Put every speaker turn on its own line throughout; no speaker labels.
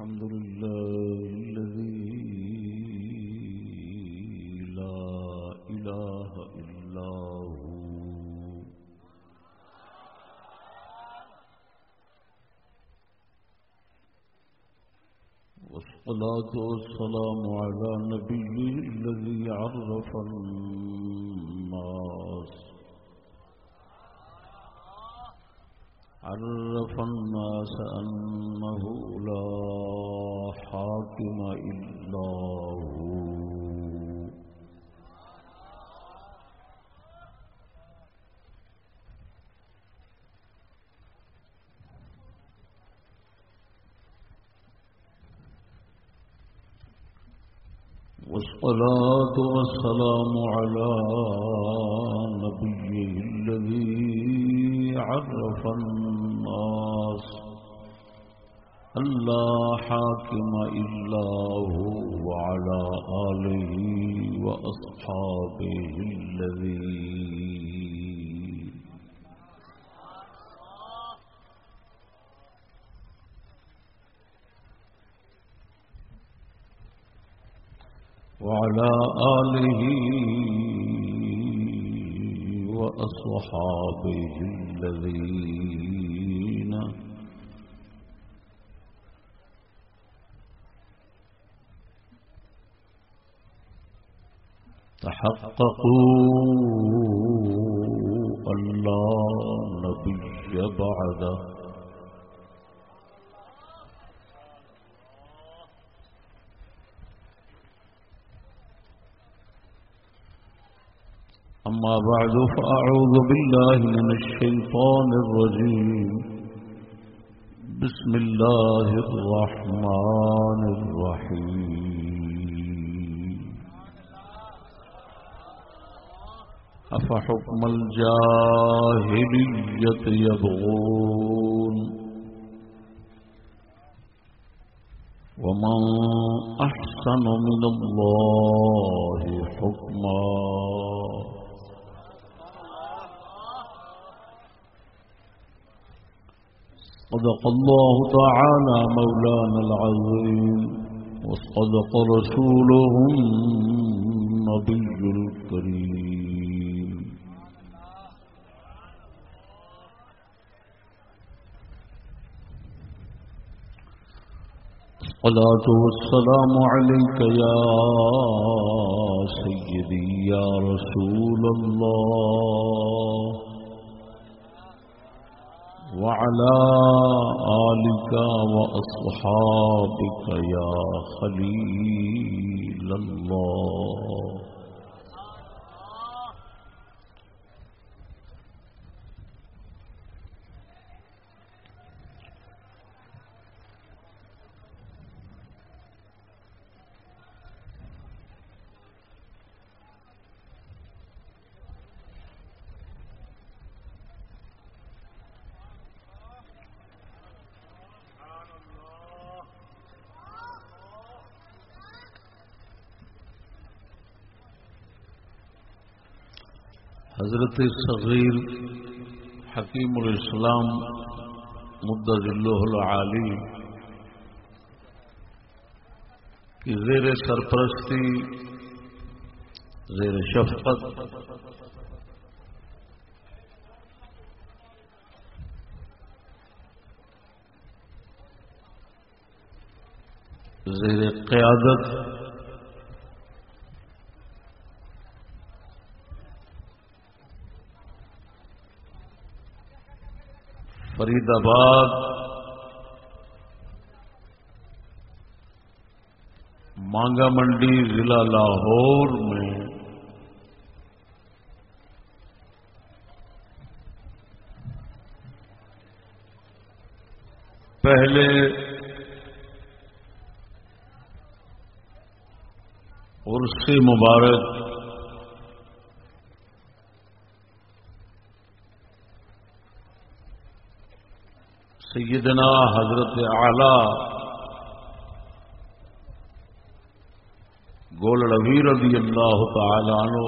الحمد لله الذي لا إله إلا هو. والصلاة والسلام على نبيه الذي عرف الناس عرف الناس أنه لا حاكم إلا هو. والصلاة والسلام على نبيه الذي عرف الناس ألا حاكم إلا هو وعلى آله وأصحابه الذين. وعلى آله وأصحابه الذين. تحققوا لا نبي بعده. أما بعد فأعوذ بالله من الشيطان الرجيم. بسم الله الرحمن الرحيم. أفحكم الجاهلية يبغون ومن أحسن من الله حكما. صدق الله تعالى مولانا العظيم وصدق رسوله النبي الكريم. الصلاة والسلام عليك يا سيدي يا رسول الله. وعلى آلك وأصحابك يا خليل الله. حضرت صغیر حکیم الاسلام مدد اللہ العالی کی زیر سرپرستی زیر شفقت زیر قیادت فرید آباد مانگا منڈی ضلع لاہور میں پہلے عرص مبارک سیدنا حضرت اعلی گول ربی رضی اللہ تعالی عنہ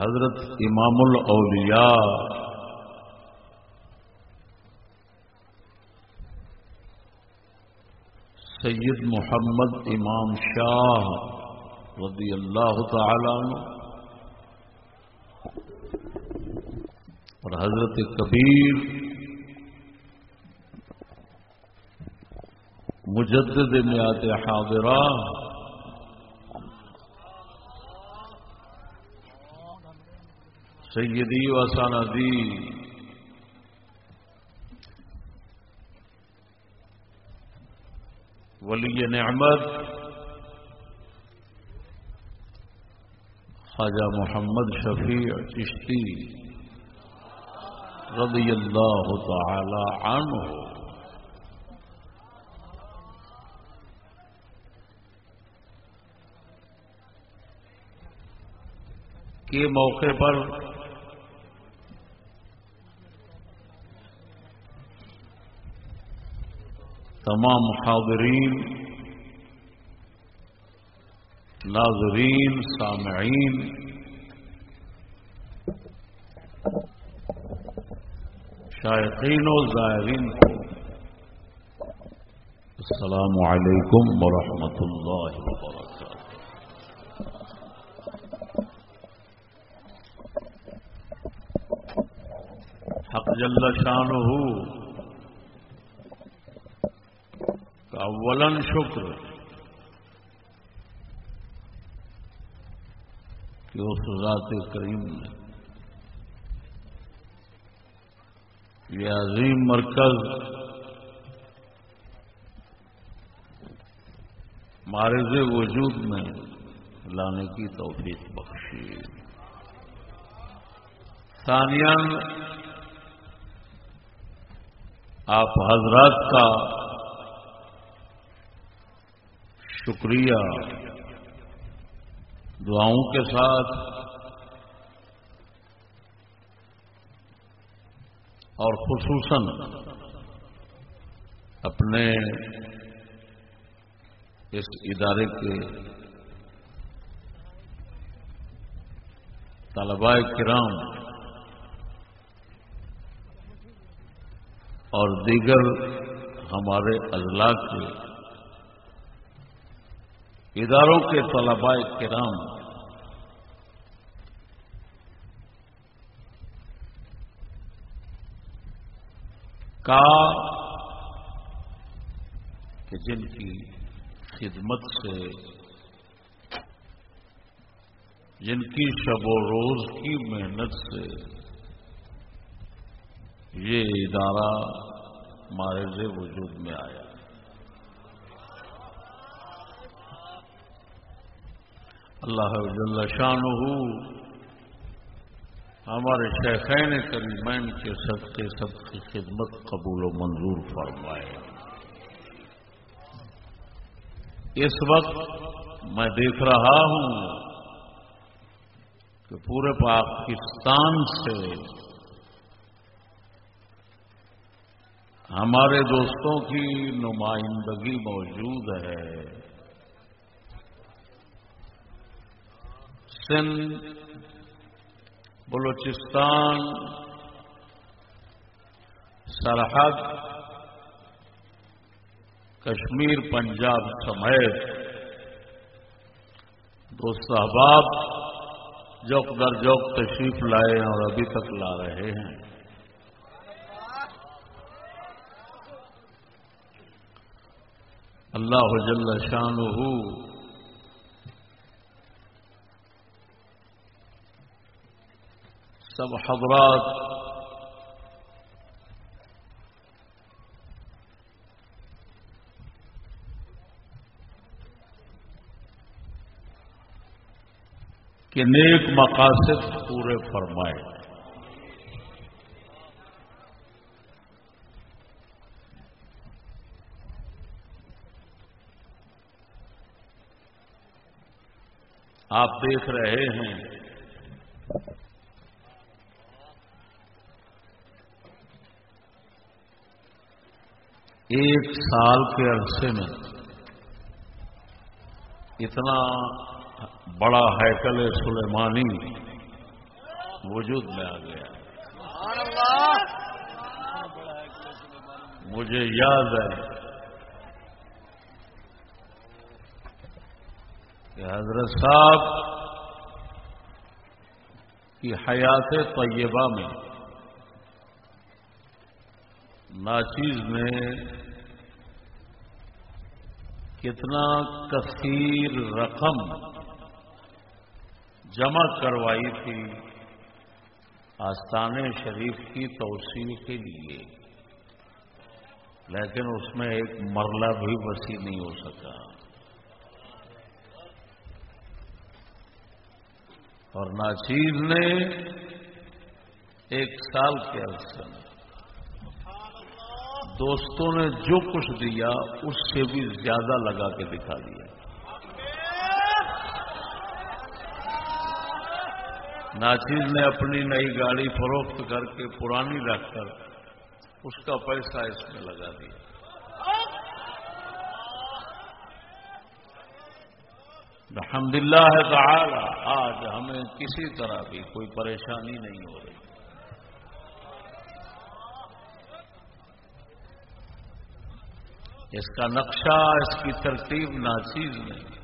حضرت امام الاولیاء سید محمد امام شاہ رضی اللہ تعالی عنہ اور حضرت کبیر مجدد میات حاضرہ سیدی و سندی ولی نعمت خواجہ محمد شفیع چشتی رضی اللہ تعالی عنہ۔ کے موقع پر تمام حاضرین ناظرین سامعین شائقین و زائرین۔ کو السلام علیکم ورحمۃ اللہ وبرکاتہ۔ حق جل شان شانہ اولن شکر۔ کہ اس ذات کریم نے یہ عظیم مرکز مارز وجود میں لانے کی توفیق بخشی۔ ثانیہ آپ حضرات کا شکریہ دعاؤں کے ساتھ اور خصوصاً اپنے اس ادارے کے طلباء کرام اور دیگر ہمارے اضلاع کے اداروں کے طلباء کرام کا کہ جن کی خدمت سے جن کی شب و روز کی محنت سے یہ ادارہ مارز وجود میں آیا۔ اللہ جل شان ہمارے شیخین کریمین کے سب کے سب کی خدمت قبول و منظور فرمائے۔ اس وقت میں دیکھ رہا ہوں کہ پورے پاکستان سے ہمارے دوستوں کی نمائندگی موجود ہے۔ سندھ بلوچستان، سرحد، کشمیر، پنجاب، سمیت دوست احباب جوک در جوک تشریف لائے ہیں اور ابھی تک لا رہے ہیں۔ اللہ جل شانہ سب حضرات کے نیک مقاصد پورے فرمائے۔ آپ دیکھ رہے ہیں ایک سال کے عرصے میں اتنا بڑا ہیکل سلیمانی وجود میں آ گیا۔ مجھے یاد ہے کہ حضرت صاحب کی حیات طیبہ میں ناچیز نے کتنا کثیر رقم جمع کروائی تھی آستان شریف کی توسیع کے لیے، لیکن اس میں ایک مرلہ بھی وسیع نہیں ہو سکا۔ اور ناچیز نے ایک سال کے عرصے میں دوستوں نے جو کچھ دیا، اس سے بھی زیادہ لگا کے دکھا دیا۔ ناچیز نے اپنی نئی گاڑی فروخت کر کے پرانی رکھ کر اس کا پیسہ اس میں لگا دیا۔ الحمد للہ تعالی، آج ہمیں کسی طرح بھی کوئی پریشانی نہیں ہو رہی۔ اس کا نقشہ اس کی ترتیب ناچیز نہیں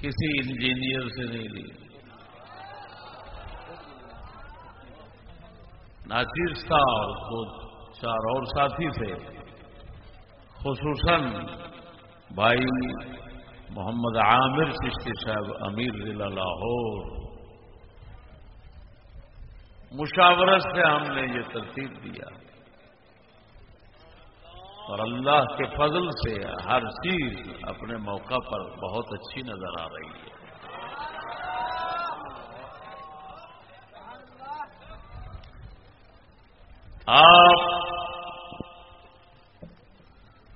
کسی انجینئر سے نہیں لی ناچیز تھا اور دو چار اور ساتھی تھے۔ خصوصاً بھائی محمد عامر چشتی صاحب، امیر ضلع لاہور۔ مشاورت سے ہم نے یہ ترتیب دیا۔ اور اللہ کے فضل سے ہر چیز اپنے موقع پر بہت اچھی نظر آ رہی ہے۔ آپ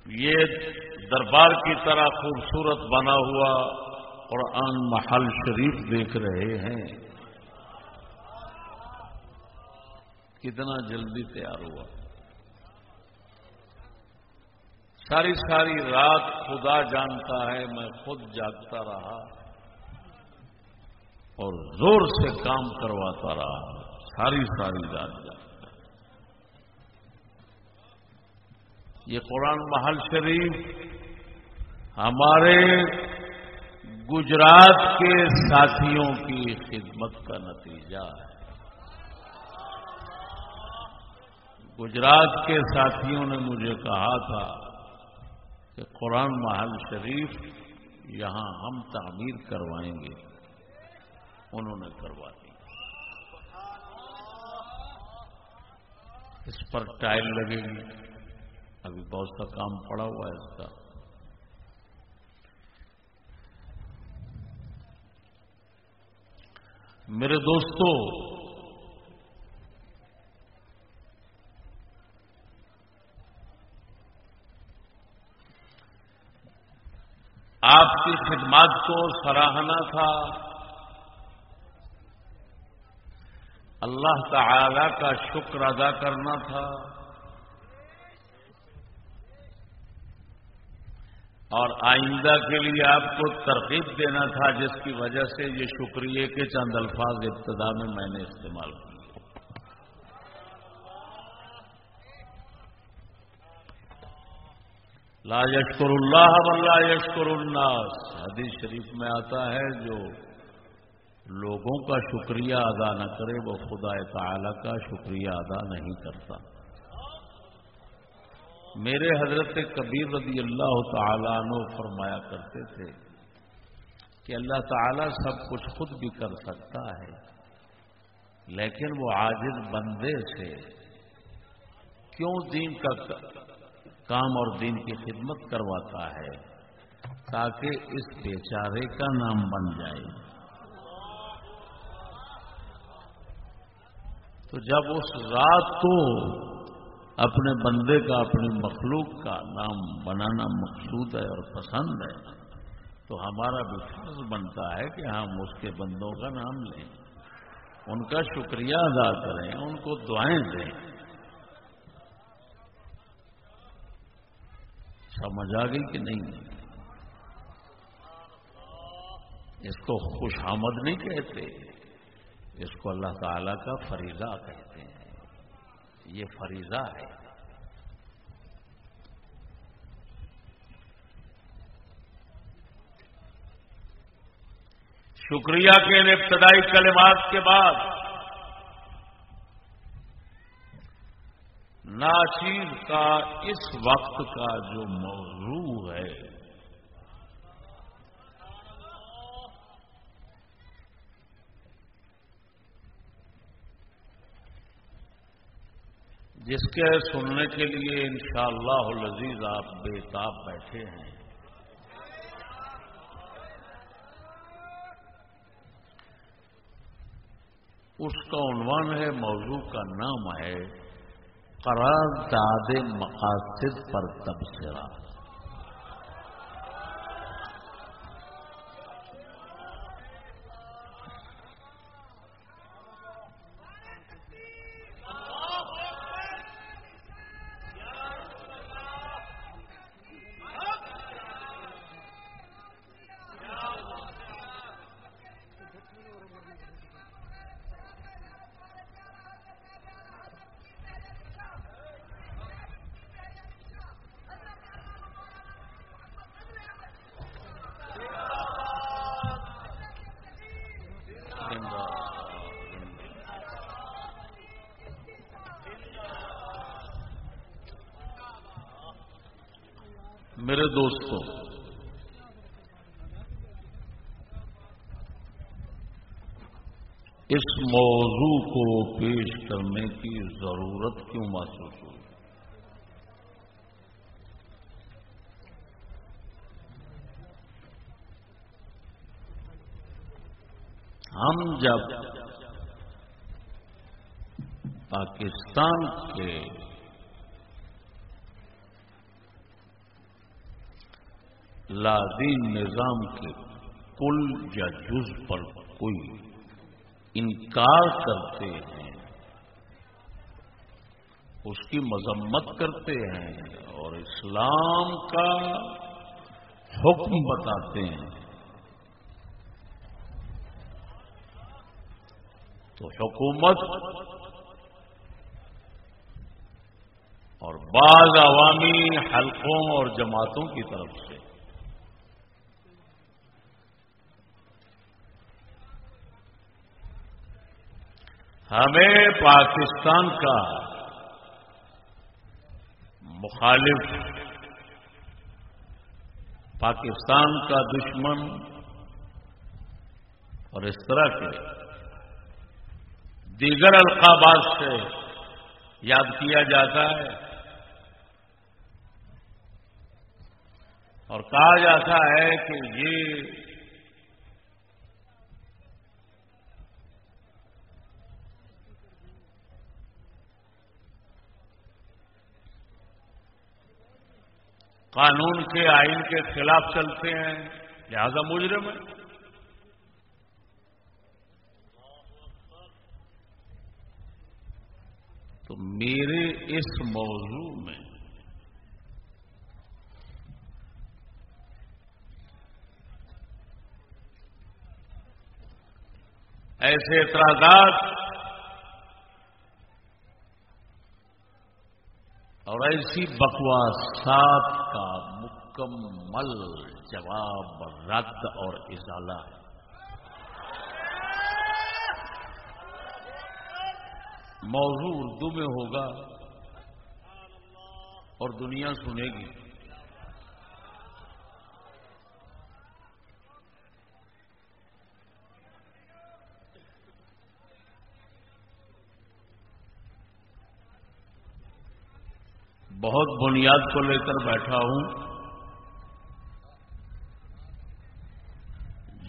یہ دربار کی طرح خوبصورت بنا ہوا اور ان محل شریف دیکھ رہے ہیں۔ کتنا جلدی تیار ہوا۔ ساری ساری رات خدا جانتا ہے، میں خود جاگتا رہا اور زور سے کام کرواتا رہا ساری ساری رات جاگتا۔ یہ قرآن محل شریف ہمارے گجرات کے ساتھیوں کی خدمت کا نتیجہ ہے۔ گجرات کے ساتھیوں نے مجھے کہا تھا کہ قرآن محل شریف یہاں ہم تعمیر کروائیں گے۔ انہوں نے کروا دی۔ اس پر ٹائل لگے گی۔ ابھی بہت سا کام پڑا ہوا ہے اس کا۔ میرے دوستوں آپ کی خدمات کو سراہنا تھا۔ اللہ تعالی کا شکر ادا کرنا تھا۔ اور آئندہ کے لیے آپ کو ترغیب دینا تھا، جس کی وجہ سے یہ شکریہ کے چند الفاظ ابتدا میں میں نے استعمال کیا۔ لا یشکر اللہ ولا یشکر الناس. حدیث شریف میں آتا ہے، جو لوگوں کا شکریہ ادا نہ کرے، وہ خدا تعالی کا شکریہ ادا نہیں کرتا۔ میرے حضرت کبیر رضی اللہ تعالیٰ عنہ فرمایا کرتے تھے کہ اللہ تعالیٰ سب کچھ خود بھی کر سکتا ہے، لیکن وہ عاجز بندے سے کیوں دین کا کام اور دین کی خدمت کرواتا ہے تاکہ اس بیچارے کا نام بن جائے۔ تو جب اس رات کو اپنے بندے کا، اپنی مخلوق کا نام بنانا مقصود ہے اور پسند ہے، تو ہمارا بھی فرض بنتا ہے کہ ہم اس کے بندوں کا نام لیں۔ ان کا شکریہ ادا کریں، ان کو دعائیں دیں۔ سمجھ آ گئی کہ نہیں؟ اس کو خوش آمد نہیں کہتے، اس کو اللہ تعالی کا فریضہ کہتے ہیں۔ یہ فریضہ ہے۔ شکریہ کے ان ابتدائی کلمات کے بعد ناچیر کا اس وقت کا جو موضوع ہے۔ جس کے سننے کے لیے انشاءاللہ اللہ آپ بےتاب بیٹھے ہیں۔ اس کا عنوان ہے موضوع کا نام ہے قرار داد مقاصد پر تبصرہ۔ موضوع کو پیش کرنے کی ضرورت کیوں محسوس ہوئی؟ ہم جب پاکستان کے لادین نظام کے کل یا جز پر کوئی انکار کرتے ہیں، اس کی مذمت کرتے ہیں اور اسلام کا حکم بتاتے ہیں۔ تو حکومت اور بعض عوامی حلقوں اور جماعتوں کی طرف سے ہمیں پاکستان کا مخالف پاکستان کا دشمن اور اس طرح کے دیگر القابات سے یاد کیا جاتا ہے اور کہا جاتا ہے کہ یہ قانون کے آئین کے خلاف چلتے ہیں، لہذا مجرم ہے تو میرے اس موضوع میں ایسے اعتراضات اور ایسی بکواسات کا مکمل جواب رد اور ازالہ ہے۔ موضوع اردو میں ہوگا اور دنیا سنے گی۔ بہت بنیاد کو لے کر بیٹھا ہوں۔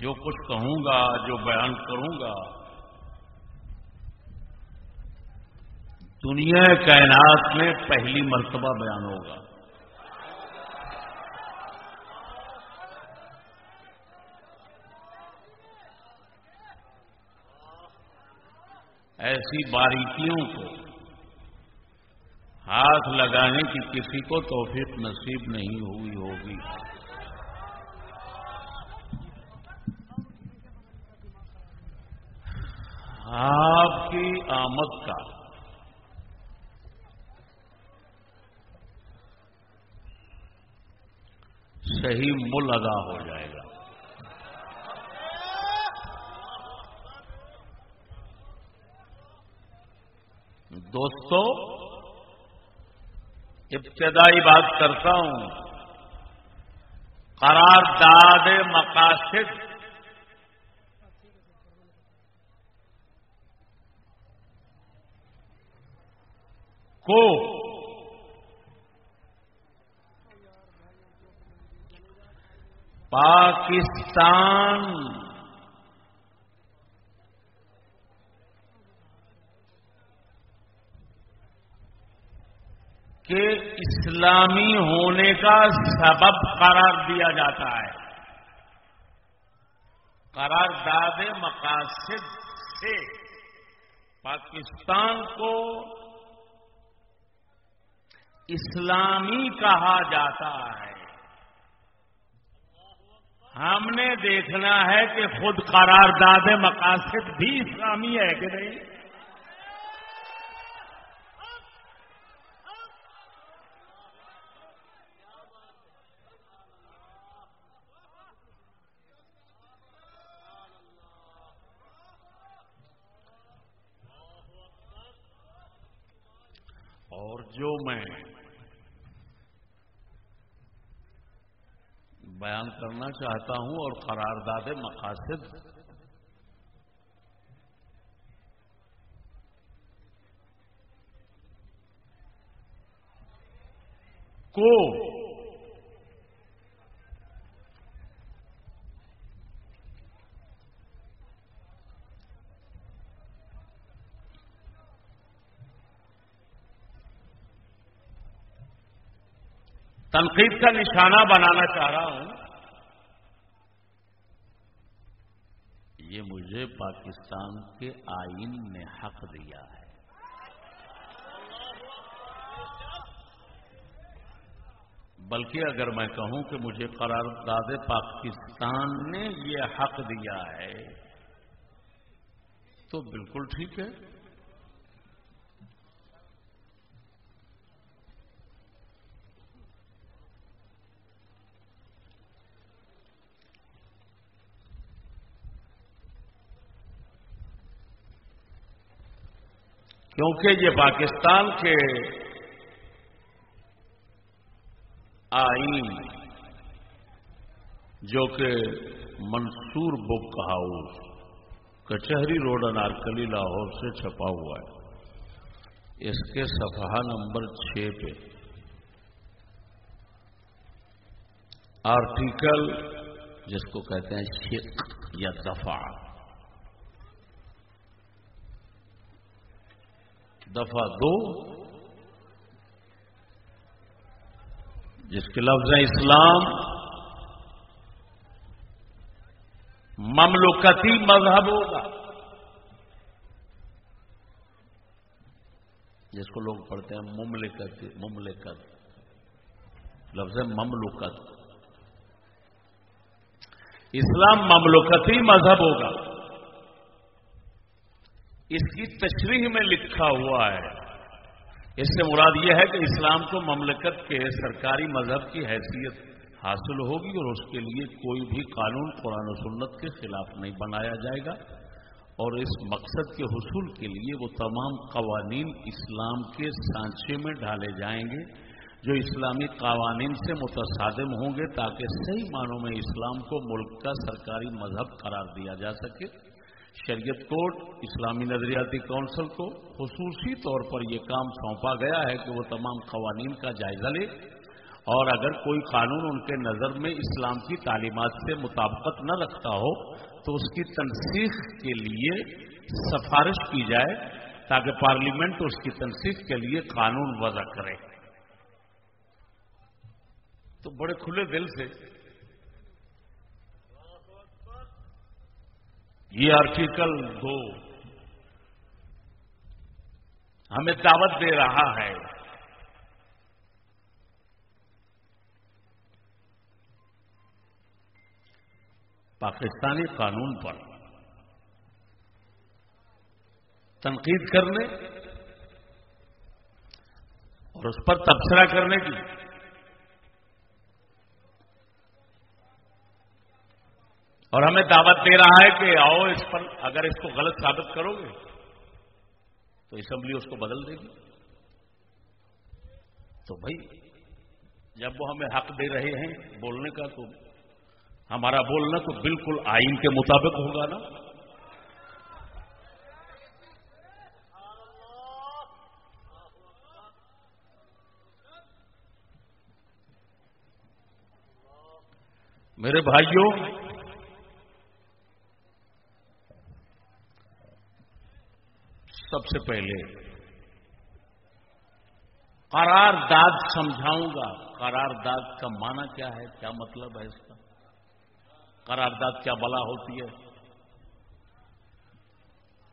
جو کچھ کہوں گا، جو بیان کروں گا، دنیا کائنات میں پہلی مرتبہ بیان ہوگا۔ ایسی باریکیوں کو ہاتھ لگانے کی کسی کو توفیق نصیب نہیں ہوئی ہوگی۔ آپ کی آمد کا۔ صحیح مل ادا ہو جائے گا۔ دوستو ابتدائی بات کرتا ہوں۔ قرار داد مقاصد۔ کو۔ پاکستان۔ کے اسلامی ہونے کا سبب قرار دیا جاتا ہے۔ قرار داد مقاصد سے پاکستان کو اسلامی کہا جاتا ہے۔ ہم نے دیکھنا ہے کہ خود قرار داد مقاصد بھی اسلامی ہے کہ نہیں اور جو میں بیان کرنا چاہتا ہوں اور قرارداد مقاصد کو تنقید کا نشانہ بنانا چاہ رہا ہوں۔ یہ مجھے پاکستان کے آئین نے حق دیا ہے۔ بلکہ اگر میں کہوں کہ مجھے قرارداد پاکستان نے یہ حق دیا ہے، تو بالکل ٹھیک ہے۔ کیونکہ یہ پاکستان کے آئین جو کہ Mansoor book house, Kachehri road Anarkali Lahore سے چھپا ہوا ہے، اس کے صفحہ نمبر چھ پہ۔ آرٹیکل جس کو کہتے ہیں شک یا دفاع دفعہ دو، جس کے لفظ ہیں اسلام، مملکتی مذہب ہوگا جس کو لوگ پڑھتے ہیں مملکت مملکت، لفظ ہے مملکت۔ اسلام مملکتی مذہب ہوگا اس کی تشریح میں لکھا ہوا ہے۔ اس سے مراد یہ ہے کہ اسلام کو مملکت کے سرکاری مذہب کی حیثیت حاصل ہوگی اور اس کے لیے کوئی بھی قانون قرآن و سنت کے خلاف نہیں بنایا جائے گا۔ اور اس مقصد کے حصول کے لیے وہ تمام قوانین اسلام کے سانچے میں ڈالے جائیں گے، جو اسلامی قوانین سے متصادم ہوں گے تاکہ صحیح معنوں میں اسلام کو ملک کا سرکاری مذہب قرار دیا جا سکے۔ شریعت کوٹ، اسلامی نظریاتی کونسل کو خصوصی طور پر یہ کام سونپا گیا ہے کہ وہ تمام قوانین کا جائزہ لے۔ اور اگر کوئی قانون ان کے نظر میں اسلام کی تعلیمات سے مطابقت نہ رکھتا ہو، تو اس کی تنسیخ کے لیے سفارش کی جائے تاکہ پارلیمنٹ اس کی تنسیخ کے لیے قانون وضع کرے۔ تو بڑے کھلے دل سے یہ آرٹیکل دو ہمیں دعوت دے رہا ہے۔ پاکستانی قانون پر تنقید کرنے اور اس پر تبصرہ کرنے کی اور ہمیں دعوت دے رہا ہے کہ آؤ اس پر، اگر اس کو غلط ثابت کرو گے، تو اسمبلی اس کو بدل دے گی۔ تو بھائی، جب وہ ہمیں حق دے رہے ہیں بولنے کا، تو ہمارا بولنا تو بالکل آئین کے مطابق ہوگا نا۔ میرے بھائیوں سب سے پہلے قرار داد سمجھاؤں گا۔ قرار داد کا معنی کیا ہے؟ کیا مطلب ہے اس کا؟ قرار داد کیا بلا ہوتی ہے؟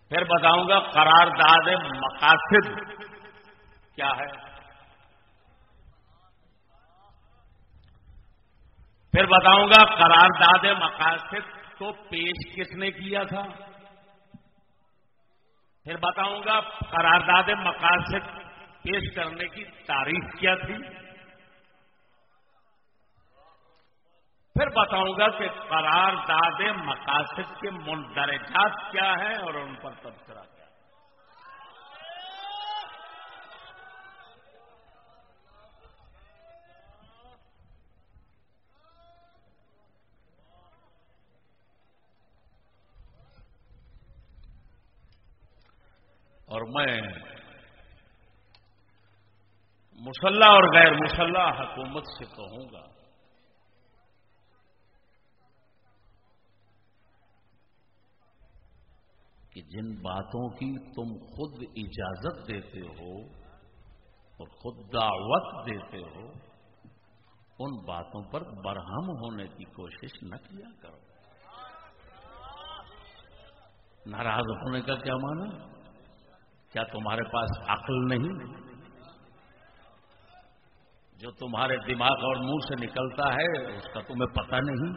پھر بتاؤں گا قرار داد مقاصد کیا ہے؟ پھر بتاؤں گا قرارداد مقاصد کو پیش کس نے کیا تھا؟ پھر بتاؤں گا، قرارداد مقاصد پیش کرنے کی تاریخ کیا تھی؟ پھر بتاؤں گا کہ قرارداد مقاصد کے مندرجات کیا ہیں اور ان پر تبصرہ کیا اور میں مسلح اور غیر مسلح حکومت سے کہوں گا۔ کہ جن باتوں کی تم خود اجازت دیتے ہو اور خود دعوت دیتے ہو، ان باتوں پر برہم ہونے کی کوشش نہ کیا کرو۔ ناراض ہونے کا کیا مانا کیا تمہارے پاس عقل نہیں؟ جو تمہارے دماغ اور منہ سے نکلتا ہے، اس کا تمہیں پتہ نہیں۔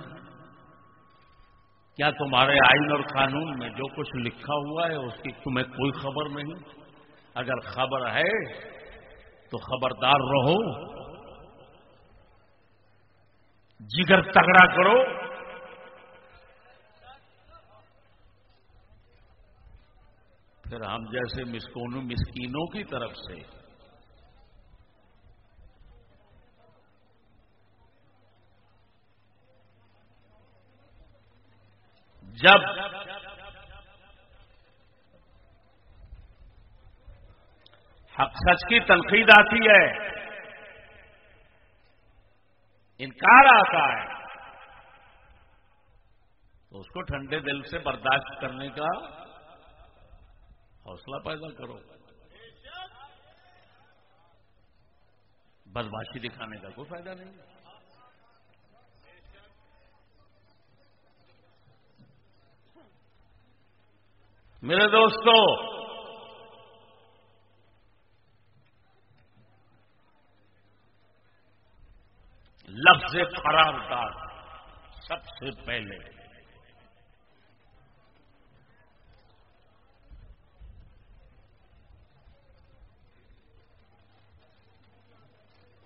کیا تمہارے آئین اور قانون میں جو کچھ لکھا ہوا ہے، اس کی تمہیں کوئی خبر نہیں؟ اگر خبر ہے، تو خبردار رہو۔ جگر تگڑا کرو۔ پھر ہم جیسے مسکونوں مسکینوں کی طرف سے جب حق سچ کی تنقید آتی ہے، انکار آتا ہے، تو اس کو ٹھنڈے دل سے برداشت کرنے کا حوصلہ پیدا کرو۔ بدماشی دکھانے کا کوئی فائدہ نہیں۔ میرے دوستو، لفظ قرارداد سب سے پہلے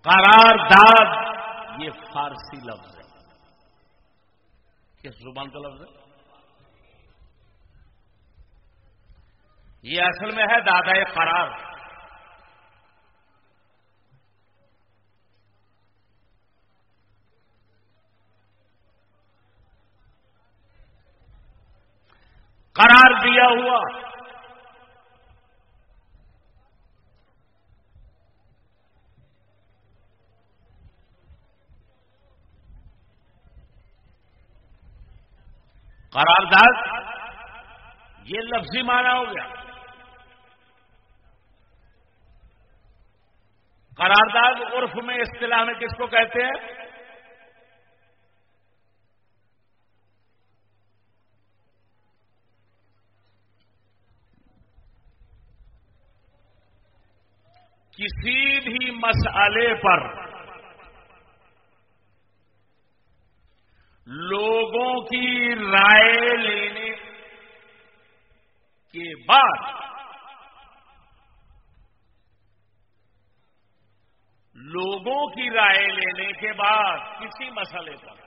قرارداد یہ فارسی لفظ ہے. کس زبان کا لفظ ہے؟ یہ اصل میں ہے دادا قرار. قرار دیا ہوا. قرارداد یہ لفظی مانا ہو گیا۔ قرارداد عرف میں اصطلاح میں کس کو کہتے ہیں؟ کسی بھی مسئلے پر لوگوں کی رائے لینے کے بعد لوگوں کی رائے لینے کے بعد کسی مسئلے پر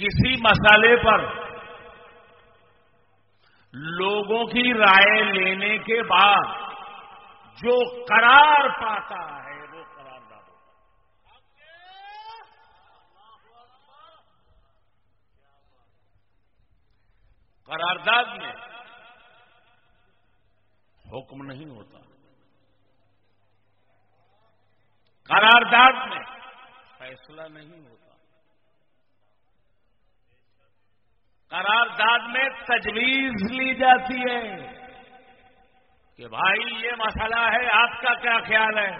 کسی مسئلے پر لوگوں کی رائے لینے کے بعد جو قرار پاتا ہے وہ قرار داد قرارداد میں حکم نہیں ہوتا۔ قرارداد میں فیصلہ نہیں ہوتا۔ قرارداد میں تجویز لی جاتی ہے کہ بھائی یہ مسئلہ ہے، آپ کا کیا خیال ہے؟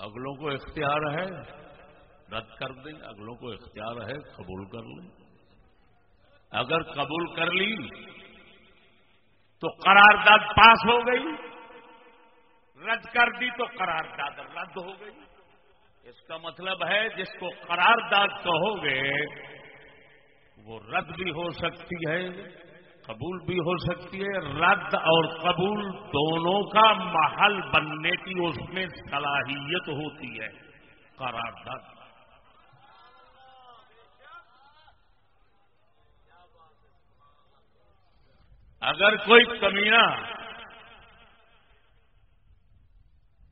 اگلوں کو اختیار ہے، رد کر دیں، اگلوں کو اختیار ہے، قبول کر لیں۔ اگر قبول کر لی تو قرارداد پاس ہو گئی، رد کر دی تو قرارداد رد ہو گئی۔ اس کا مطلب ہے جس کو قرارداد کہو گے، وہ رد بھی ہو سکتی ہے، قبول بھی ہو سکتی ہے۔ رد اور قبول دونوں کا محل بننے کی اس میں صلاحیت ہوتی ہے، قرارداد۔ اگر کوئی کمینہ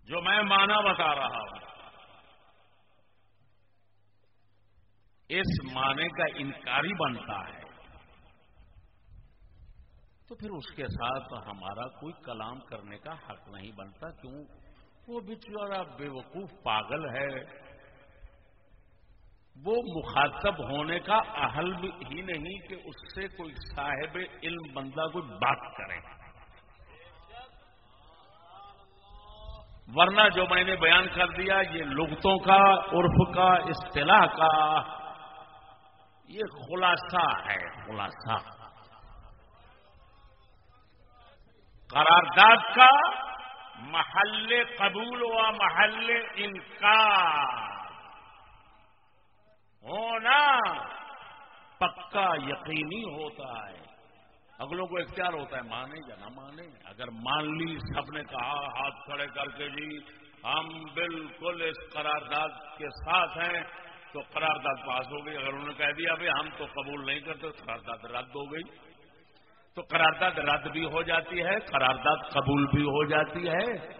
جو میں مانا بتا رہا ہوں اس معنی کا انکاری بنتا ہے۔ تو پھر اس کے ساتھ ہمارا کوئی کلام کرنے کا حق نہیں بنتا، کیوں؟ وہ بچارا بے وقوف پاگل ہے۔ وہ مخاطب ہونے کا اہل ہی نہیں کہ اس سے کوئی صاحب علم بندہ کوئی بات کرے۔ ورنہ جو میں نے بیان کر دیا، یہ لغتوں کا، عرف کا، اصطلاح کا۔ یہ خلاصہ ہے، خلاصہ۔ قرارداد کا محل قبول و محل انکار۔ ہونا پکا یقینی ہوتا ہے۔ اگلوں کو اختیار ہوتا ہے، مانے یا نہ مانے۔ اگر مان لی سب نے کہا، ہاتھ کھڑے کر کے جی ہم بالکل اس قرارداد کے ساتھ ہیں۔ تو قرارداد پاس ہو گئی۔ اگر انہوں نے کہہ دیا بھائی ہم تو قبول نہیں کرتے قرارداد رد ہو گئی۔ تو قرارداد رد بھی ہو جاتی ہے قرارداد قبول بھی ہو جاتی ہے۔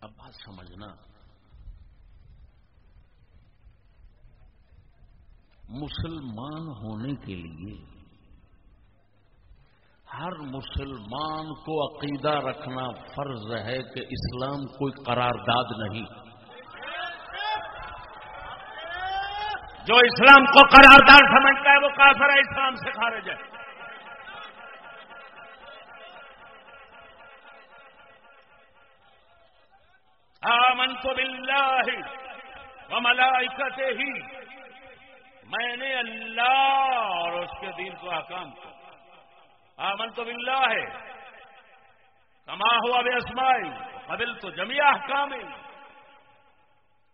اب بات سمجھنا۔ مسلمان ہونے کے لیے ہر مسلمان کو عقیدہ رکھنا فرض ہے کہ اسلام کوئی قرارداد نہیں۔ جو اسلام کو قرارداد سمجھتا ہے، وہ کافر ہے، اسلام سے خارج ہے۔ آمن تو بلّہ و ہی میں نے اللہ اور اس کے دین کو حکام کو آمن تو بلّہ ہے کما ہوا بے اسمائی. قبل تو جمیا حکام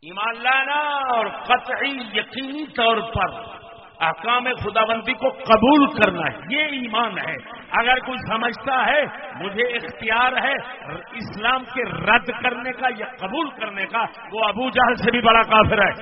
ایمان لانا اور قطعی یقینی طور پر احکام خدا بندی کو قبول کرنا ہے. یہ ایمان ہے. اگر کوئی سمجھتا ہے، مجھے اختیار ہے اسلام کے رد کرنے کا یا قبول کرنے کا، وہ ابو جہل سے بھی بڑا کافر ہے.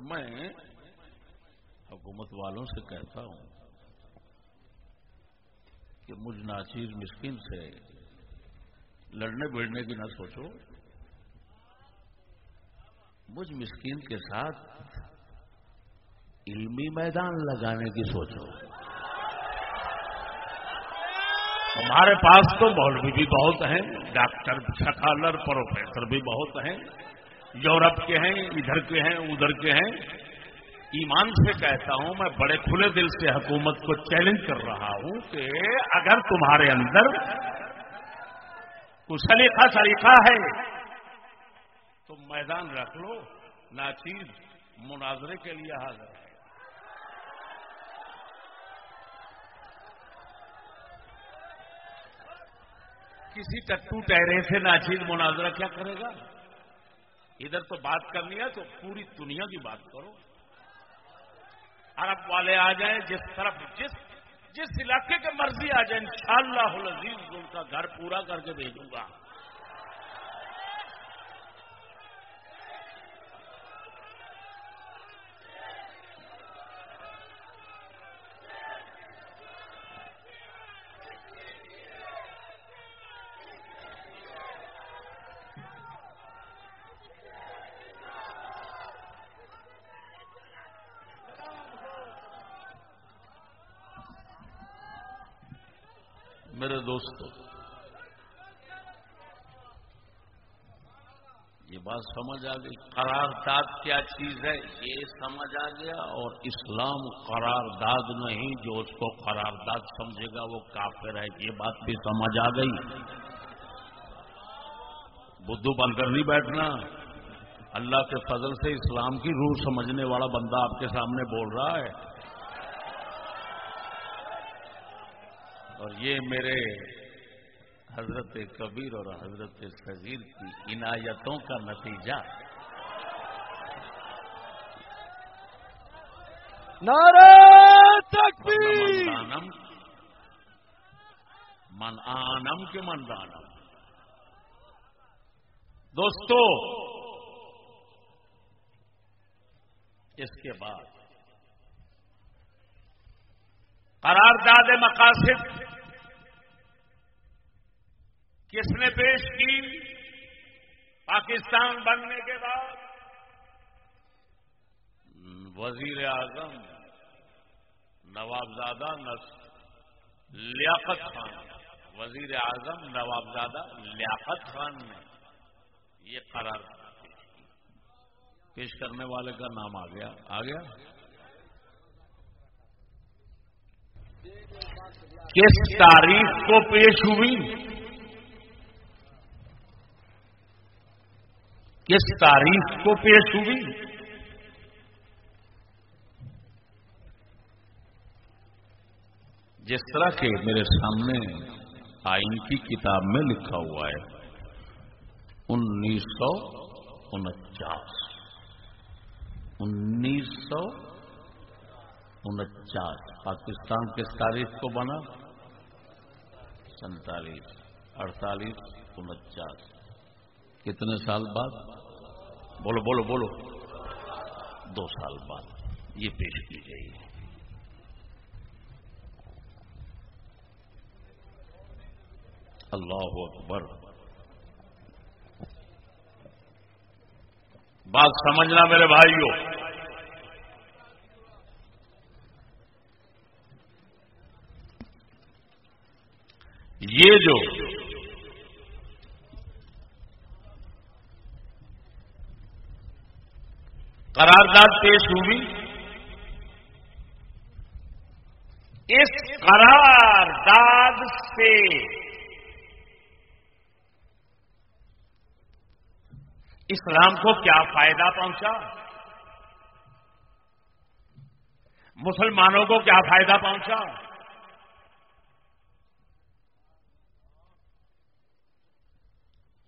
اور میں حکومت والوں سے کہتا ہوں کہ مجھ ناچیر مسکین سے لڑنے بیڑنے کی نہ سوچو۔ مجھ مسکین کے ساتھ علمی میدان لگانے کی سوچو۔ ہمارے پاس تو مولوی بھی بہت ہیں، ڈاکٹر سکالر پروفیسر بھی بہت ہیں۔ یورپ کے ہیں، ادھر کے ہیں، ادھر کے ہیں۔ ایمان سے کہتا ہوں، میں بڑے کھلے دل سے حکومت کو چیلنج کر رہا ہوں کہ اگر تمہارے اندر کچھ سلیقہ سلیقہ ہے، تو میدان رکھ لو، ناچیز مناظرے کے لیے حاضر ہے کسی ٹٹو ٹہرے سے ناچیز مناظرہ کیا کرے گا؟ ادھر تو بات کرنی ہے تو پوری دنیا کی بات کرو۔ عرب والے آ جائیں، جس طرف، جس جس علاقے کے مرضی آ جائیں، انشاءاللہ اللہ ان کا گھر پورا کر کے بھیجوں گا۔ سمجھ آ گئی. قرارداد کیا چیز ہے؟ یہ سمجھ آ گیا اور اسلام قرارداد نہیں، جو اس کو قرارداد سمجھے گا وہ کافر ہے. یہ بات بھی سمجھ آ گئی. بدھو بن کر نہیں بیٹھنا. اللہ کے فضل سے اسلام کی روح سمجھنے والا بندہ آپ کے سامنے بول رہا ہے. اور یہ میرے حضرت کبیر اور حضرت سزیر کی عنایتوں کا نتیجہ۔
تکبیر۔
من آنم کے من دانم۔ دوستو اس کے بعد قرارداد مقاصد کس نے پیش کی؟ پاکستان بننے کے بعد۔ وزیر اعظم نوابزادہ لیاقت خان۔ وزیر اعظم نوابزادہ لیاقت خان نے یہ قرار پیش کرنے والے کا نام آ گیا۔ آ گیا؟ کس تاریخ کو پیش ہوئی؟ کس تاریخ کو پیش ہوئی۔ جس طرح کے میرے سامنے آئین کی کتاب میں لکھا ہوا ہے، انیس سو انچاس۔ انیس سو انچاس۔ پاکستان کس تاریخ کو بنا؟ سینتالیس اڑتالیس، انچاس۔ کتنے سال بعد؟ بولو بولو بولو۔ دو سال بعد۔ یہ پیش کی گئی اللہ اکبر۔ بات سمجھنا میرے بھائیوں یہ جو قرارداد پیش ہوئی اس قرارداد سے اسلام کو کیا فائدہ پہنچا؟ مسلمانوں کو کیا فائدہ پہنچا؟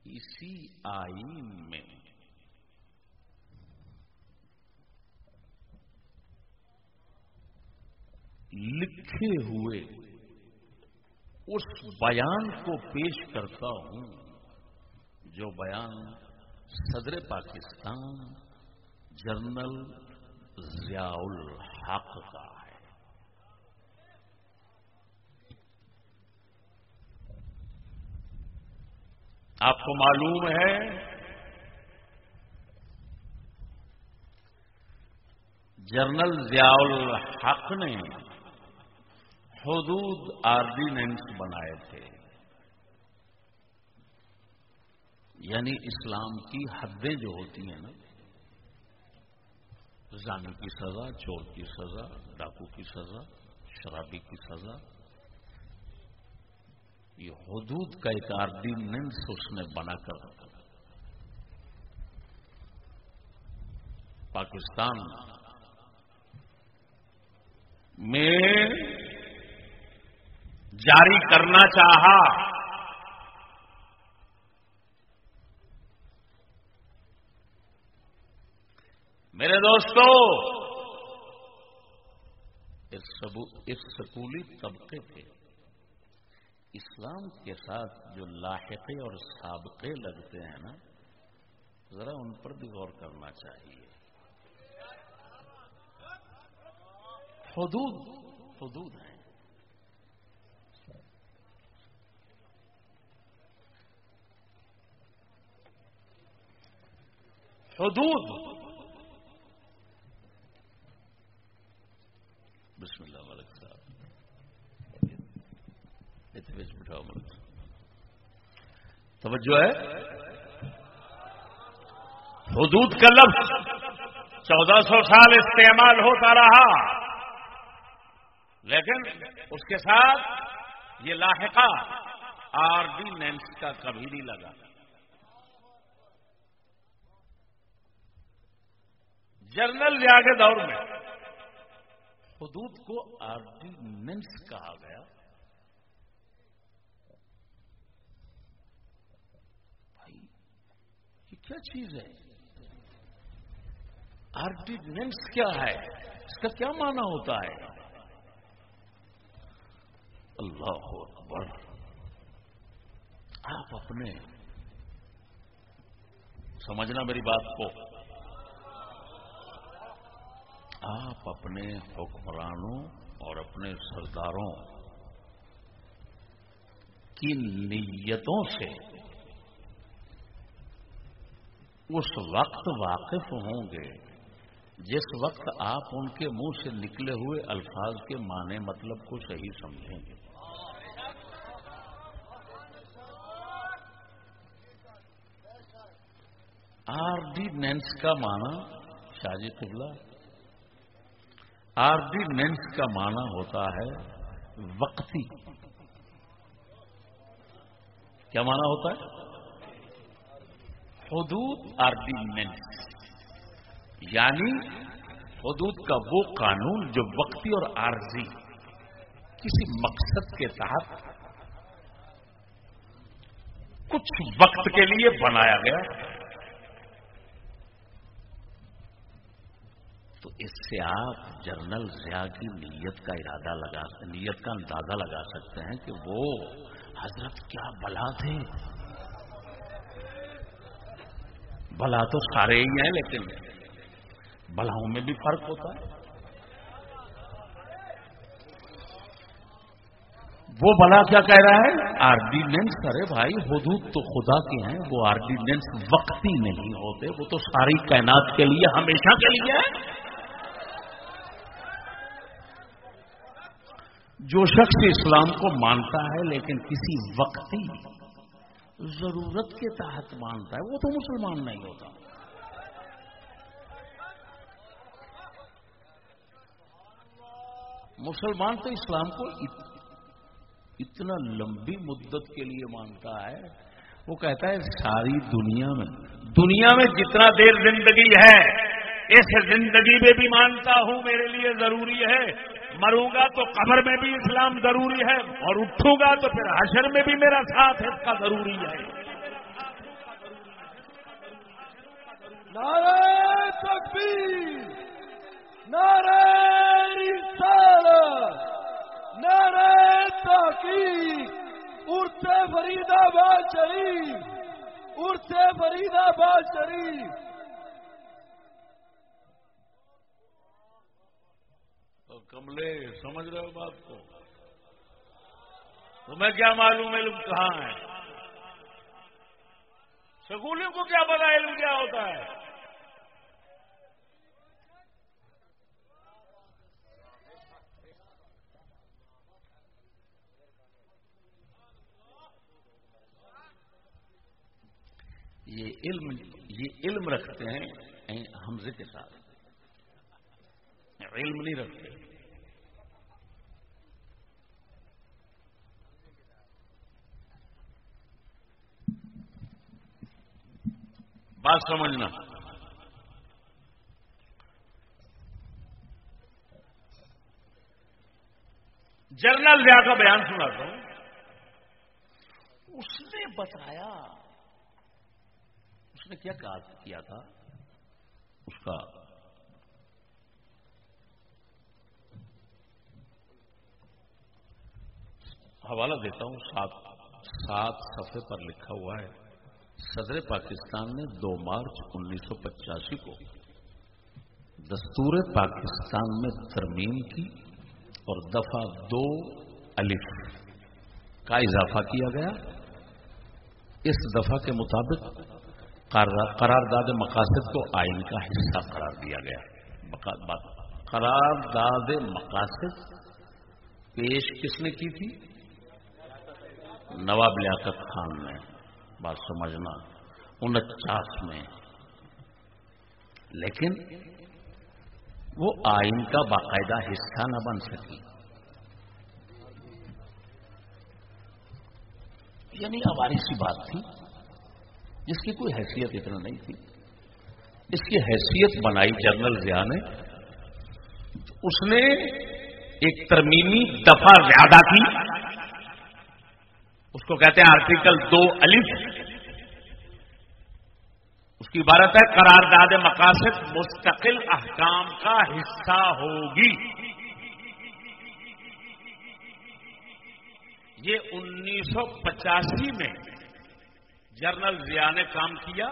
اسی آئین میں لکھے ہوئے اس بیان کو پیش کرتا ہوں جو بیان صدر پاکستان جنرل ضیاء الحق کا ہے۔ آپ کو معلوم ہے جنرل ضیاء الحق نے حدود آرڈیننس بنائے تھے۔ یعنی اسلام کی حدیں جو ہوتی ہیں نا، زانی کی سزا، چور کی سزا، ڈاکو کی سزا، شرابی کی سزا، یہ حدود کا ایک آرڈیننس اس نے بنا کر رکھا۔ پاکستان میں جاری کرنا چاہا۔ میرے دوستو، اس سکولی طبقے کے اسلام کے ساتھ جو لاحقے اور سابقے لگتے ہیں نا، ذرا ان پر بھی غور کرنا چاہیے۔ حدود حدود ہیں۔ حدود۔ بسم اللہ، ملک صاحب۔ بٹھاؤ، ملک توجہ ہے؟ حدود کا لفظ چودہ سو سال استعمال ہوتا رہا، لیکن اس کے ساتھ یہ لاحقہ آرڈیننس کا کبھی نہیں لگا۔ جرنل ریا کے دور میں۔ حدود کو آرڈیننس کہا گیا۔ بھائی، یہ کیا چیز ہے؟ آرڈیننس کیا ہے؟ اس کا کیا معنی ہوتا ہے؟ اللہ اکبر۔ آپ اپنے، سمجھنا میری بات کو۔ آپ اپنے حکمرانوں اور اپنے سرداروں کی نیتوں سے اس وقت واقف ہوں گے جس وقت آپ ان کے منہ سے نکلے ہوئے الفاظ کے معنی مطلب کو صحیح سمجھیں گے۔ آرڈیننس کا معنی شاہجی قبلہ آرڈیننس کا معنی ہوتا ہے وقتی۔ کیا معنی ہوتا ہے؟ حدود آرڈیننس یعنی حدود کا وہ قانون جو وقتی اور عارضی کسی مقصد کے تحت کچھ وقت کے لیے بنایا گیا تو اس سے آپ جنرل ضیاء کی نیت کا ارادہ لگا نیت کا اندازہ لگا سکتے ہیں کہ وہ حضرت کیا بلا تھے۔ بلا تو سارے ہی ہیں لیکن بلاؤں میں بھی فرق ہوتا ہے۔ وہ بلا کیا کہہ رہا ہے؟ آرڈیننس ارے بھائی، حدود تو خدا کے ہیں، وہ آرڈیننس وقتی نہیں ہوتے، وہ تو ساری کائنات کے لیے، ہمیشہ کے لیے ہے جو شخص اسلام کو مانتا ہے لیکن کسی وقتی ضرورت کے تحت مانتا ہے، وہ تو مسلمان نہیں ہوتا۔ مسلمان تو اسلام کو اتنا لمبی مدت کے لیے مانتا ہے، وہ کہتا ہے ساری دنیا میں دنیا میں جتنا دیر زندگی ہے، اس زندگی میں بھی مانتا ہوں، میرے لیے ضروری ہے۔ مروں گا تو قبر میں بھی اسلام ضروری ہے اور اٹھوں گا تو پھر حشر میں بھی میرا ساتھ اس کا ضروری ہے۔
نعرہ تکبیر، نعرہ رسالت نعرہ تحقیق اڑتے فرید آباد شریف اڑتے فرید آباد شریف۔
کملے، سمجھ رہے ہو بات کو؟ تمہیں کیا معلوم علم کہاں ہے؟ سکولوں کو کیا پتا علم کیا ہوتا ہے؟ یہ علم یہ علم رکھتے ہیں حمزے کے ساتھ علم نہیں رکھتے بات سمجھنا جرنل ضیا کا بیان سناتا ہوں اس نے بتایا اس نے کیا کیا تھا اس کا حوالہ دیتا ہوں، سات سات صفحے پر لکھا ہوا ہے، صدر پاکستان نے دو مارچ انیس سو پچاسی کو دستور پاکستان میں ترمیم کی اور دفعہ دو الف کا اضافہ کیا گیا۔ اس دفعہ کے مطابق قرارداد مقاصد کو آئین کا حصہ قرار دیا گیا۔ قرارداد مقاصد پیش کس نے کی تھی؟ نواب لیاقت خان نے بات سمجھنا، انچاس میں۔ لیکن وہ آئین کا باقاعدہ حصہ نہ بن سکی۔ یعنی ہماری سی بات تھی، جس کی کوئی حیثیت اتنا نہیں تھی۔ اس کی حیثیت بنائی جنرل ضیاء نے، اس نے ایک ترمیمی دفعہ زیادہ کی۔ اس کو کہتے ہیں آرٹیکل دو الف. اس کی عبارت ہے، قرارداد مقاصد مستقل احکام کا حصہ ہوگی. یہ انیس سو پچاسی میں جنرل ضیاء نے کام کیا.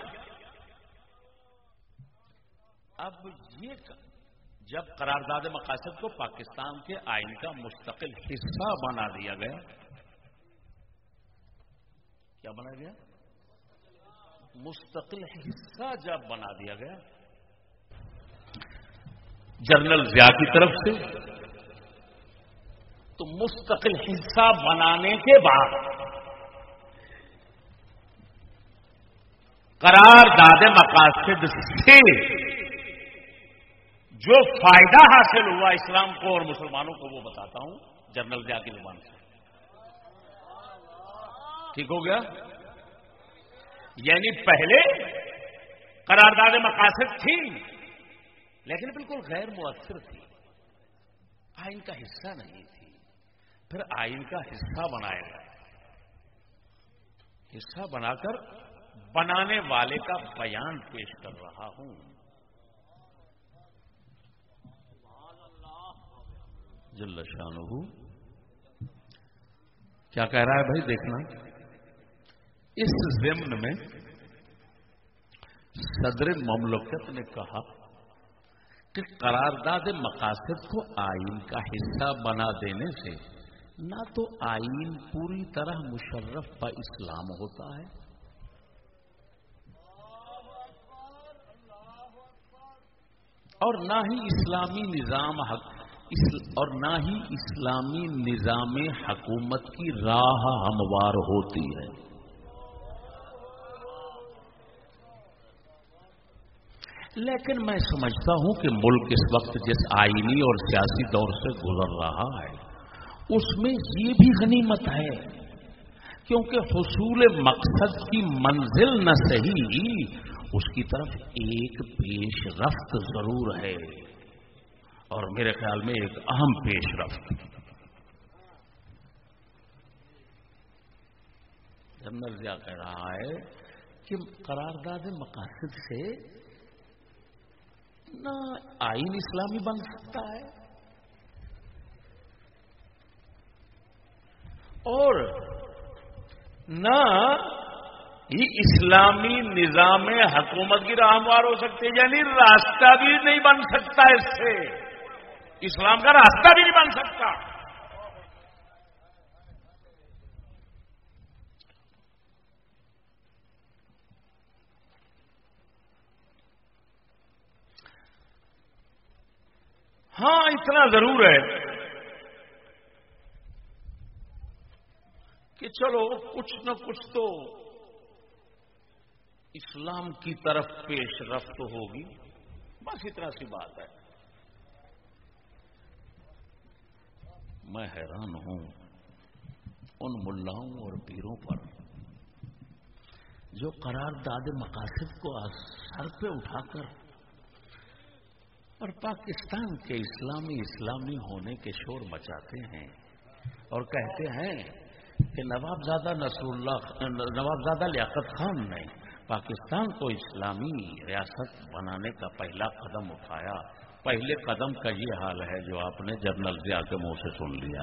اب یہ جب قرارداد مقاصد کو پاکستان کے آئین کا مستقل حصہ بنا دیا گیا کیا بنا گیا؟ مستقل حصہ جب بنا دیا گیا۔ جنرل ضیاء کی طرف سے۔ تو مستقل حصہ بنانے کے بعد قرار داد مقاصد سے جو فائدہ حاصل ہوا اسلام کو اور مسلمانوں کو وہ بتاتا ہوں۔ جنرل ضیاء کی زبان سے۔ ٹھیک ہو گیا؟ یعنی پہلے قرارداد مقاصد تھی، لیکن بالکل غیر مؤثر تھی۔ آئین کا حصہ نہیں تھی۔ پھر آئین کا حصہ بنایا۔ گیا حصہ بنا کر بنانے والے کا بیان پیش کر رہا ہوں۔ جل شان کیا کہہ رہا ہے بھائی؟ دیکھنا۔ اس ضمن میں صدر مملکت نے کہا کہ قرارداد مقاصد کو آئین کا حصہ بنا دینے سے نہ تو آئین پوری طرح مشرف با اسلام ہوتا ہے۔ اور نہ ہی اسلامی نظام حق اور نہ ہی اسلامی نظام حکومت کی راہ ہموار ہوتی ہے۔ لیکن میں سمجھتا ہوں کہ ملک اس وقت جس آئینی اور سیاسی دور سے گزر رہا ہے، اس میں یہ بھی غنیمت ہے۔ کیونکہ حصول مقصد کی منزل نہ صحیح، اس کی طرف ایک پیش رفت ضرور ہے۔ اور میرے خیال میں ایک اہم پیش رفت۔ جنرل ضیاء کہہ رہا ہے کہ قرارداد مقاصد سے نہ آئین اسلامی بن سکتا ہے۔ اور نہ ہی اسلامی نظام حکومت کی راہموار ہو سکتے یعنی راستہ بھی نہیں بن سکتا اس سے۔ اسلام کا راستہ بھی نہیں بن سکتا۔ ہاں اتنا ضرور ہے کہ چلو، کچھ نہ کچھ تو اسلام کی طرف پیش رفت ہوگی۔ بس اتنا سی بات ہے۔ میں حیران ہوں ان ملاؤں اور پیروں پر جو قرارداد مقاصد کو سر پہ اٹھا کر اور پاکستان کے اسلامی اسلامی ہونے کے شور مچاتے ہیں اور کہتے ہیں کہ نواب زادہ نصر اللہ نواب زادہ لیاقت خان نے پاکستان کو اسلامی ریاست بنانے کا پہلا قدم اٹھایا۔ پہلے قدم کا یہ حال ہے جو آپ نے جنرل ضیاء کے منہ سے سن لیا۔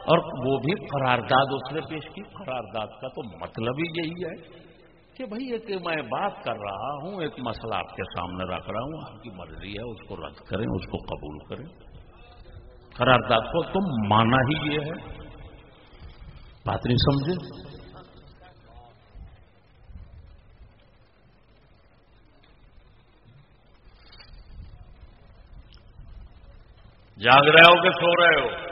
اور وہ بھی قرارداد اس نے پیش کی۔ قرارداد کا تو مطلب ہی یہی ہے۔ کہ بھائی ایک میں بات کر رہا ہوں، ایک مسئلہ آپ کے سامنے رکھ رہا ہوں۔ آپ کی مرضی ہے، اس کو رد کریں، اس کو قبول کریں۔ قرارداد کو تم مانا ہی یہ ہے۔ بات نہیں سمجھے؟ جاگ رہے ہو کہ سو رہے ہو؟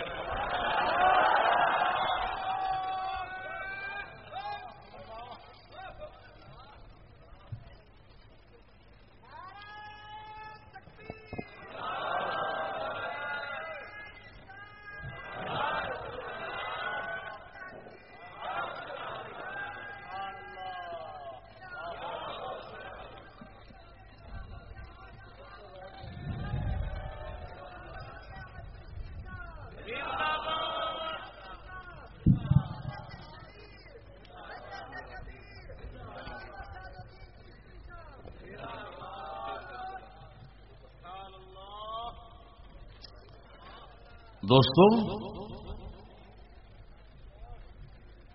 دوستوں،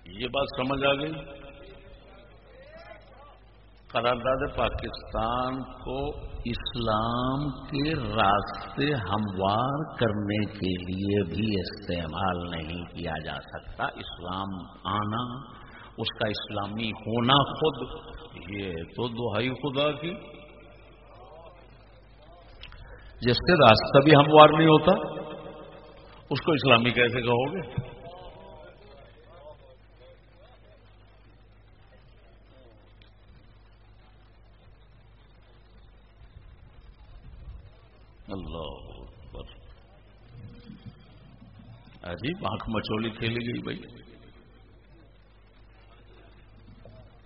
یہ بات سمجھ آ گئی؟ قرارداد پاکستان کو اسلام کے راستے ہموار کرنے کے لیے بھی استعمال نہیں کیا جا سکتا۔ اسلام آنا، اس کا اسلامی ہونا خود، یہ تو دہائی خدا کی۔ جس سے راستہ بھی ہموار نہیں ہوتا اس کو اسلامی کیسے کہو گے؟ اللہ عجیب آنکھ مچولی کھیلی گئی بھائی۔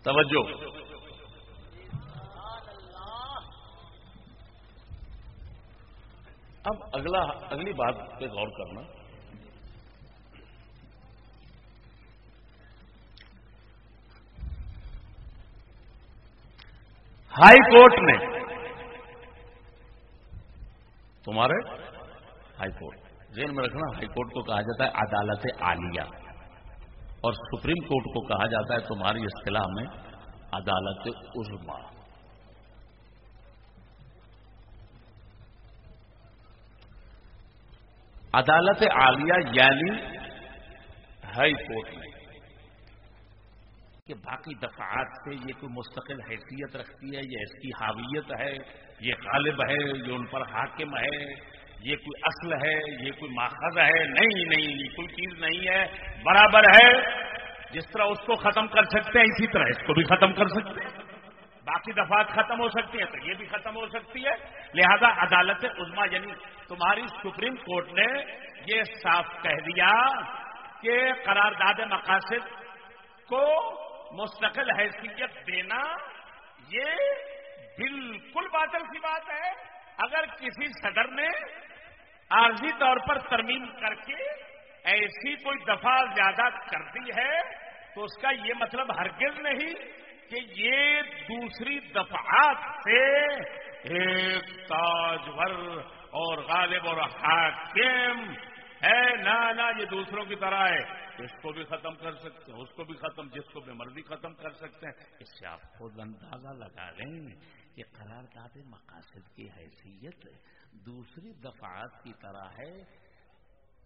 توجہ اب اگلا اگلی بات پہ غور کرنا۔ ہائی کورٹ نے تمہارے ہائی کورٹ ذہن میں رکھنا، ہائی کورٹ کو کہا جاتا ہے عدالت عالیہ۔ اور سپریم کورٹ کو کہا جاتا ہے تمہاری اصطلاح میں عدالت عظما عدالت عالیہ یعنی ہائی کورٹ میں۔ کہ باقی دفعات سے یہ کوئی مستقل حیثیت رکھتی ہے، یہ اس کی حاویت ہے، یہ غالب ہے، یہ ان پر حاکم ہے، یہ کوئی اصل ہے، یہ کوئی ماخذ ہے، نہیں نہیں، یہ کوئی چیز نہیں ہے، برابر ہے۔ جس طرح اس کو ختم کر سکتے ہیں، اسی طرح اس کو بھی ختم کر سکتے ہیں۔ باقی دفعات ختم ہو سکتی ہیں تو یہ بھی ختم ہو سکتی ہے۔ لہذا عدالت عزما یعنی تمہاری سپریم کورٹ نے یہ صاف کہہ دیا کہ قرارداد مقاصد کو مستقل حیثیت دینا یہ بالکل باطل سی بات ہے۔ اگر کسی صدر نے عارضی طور پر ترمیم کر کے ایسی کوئی دفعہ زیادہ کر دی ہے تو اس کا یہ مطلب ہرگز نہیں کہ یہ دوسری دفعات سے ایک تاجور اور غالب اور حاکم ہے۔ نہ نہ، یہ دوسروں کی طرح ہے۔ اس کو بھی ختم کر سکتے ہیں، اس کو بھی ختم، جس کو بھی مرضی ختم کر سکتے ہیں۔ اس سے آپ خود اندازہ لگا لیں کہ قرارداد مقاصد کی حیثیت دوسری دفعات کی طرح ہے۔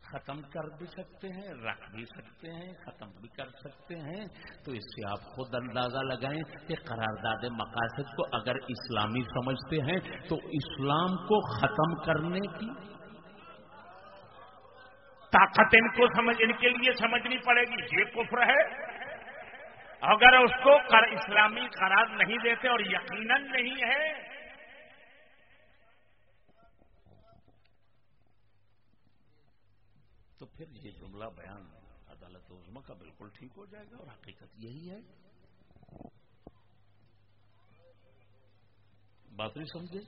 ختم کر بھی سکتے ہیں، رکھ بھی سکتے ہیں، ختم بھی کر سکتے ہیں۔ تو اس سے آپ خود اندازہ لگائیں کہ قرارداد مقاصد کو اگر اسلامی سمجھتے ہیں تو اسلام کو ختم کرنے کی طاقت ان کو سمجھ، ان کے لیے سمجھنی پڑے گی۔ یہ کفر ہے۔ اگر اس کو اسلامی قرار نہیں دیتے اور یقیناً نہیں ہے تو پھر یہ جملہ بیان عدالت تو عظما کا بالکل ٹھیک ہو جائے گا اور حقیقت یہی ہے۔ بات نہیں سمجھے؟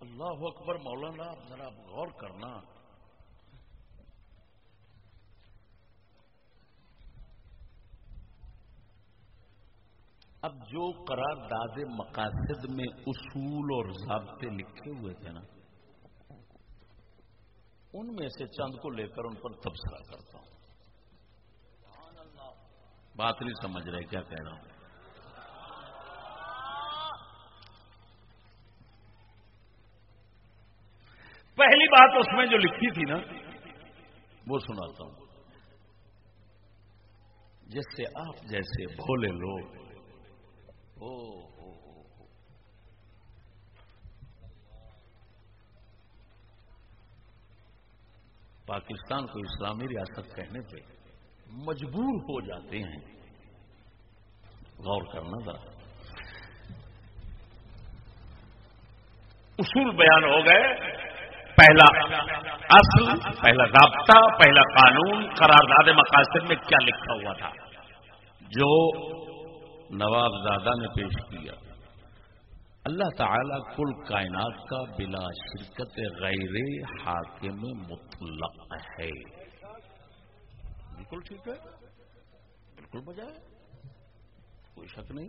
اللہ اکبر، مولانا ذرا غور کرنا۔ اب جو قرارداد مقاصد میں اصول اور ضابطے لکھے ہوئے تھے نا ان میں سے چند کو لے کر ان پر تبصرہ کرتا ہوں۔ بات نہیں سمجھ رہے کیا کہہ رہا ہوں۔ پہلی بات اس میں جو لکھی تھی نا، وہ سناتا ہوں۔ جس سے آپ جیسے بھولے لوگ پاکستان کو اسلامی ریاست کہنے پہ مجبور ہو جاتے ہیں۔ غور کرنا ذرا۔ اصول بیان ہو گئے۔ پہلا اصل، پہلا رابطہ، پہلا قانون۔ قرارداد مقاصد میں کیا لکھا ہوا تھا؟ جو نواب زادہ نے پیش کیا۔ اللہ تعالی کل کائنات کا بلا شرکت غیر حاکم مطلق ہے۔ بالکل ٹھیک ہے۔ بالکل بجائے۔ کوئی شک نہیں۔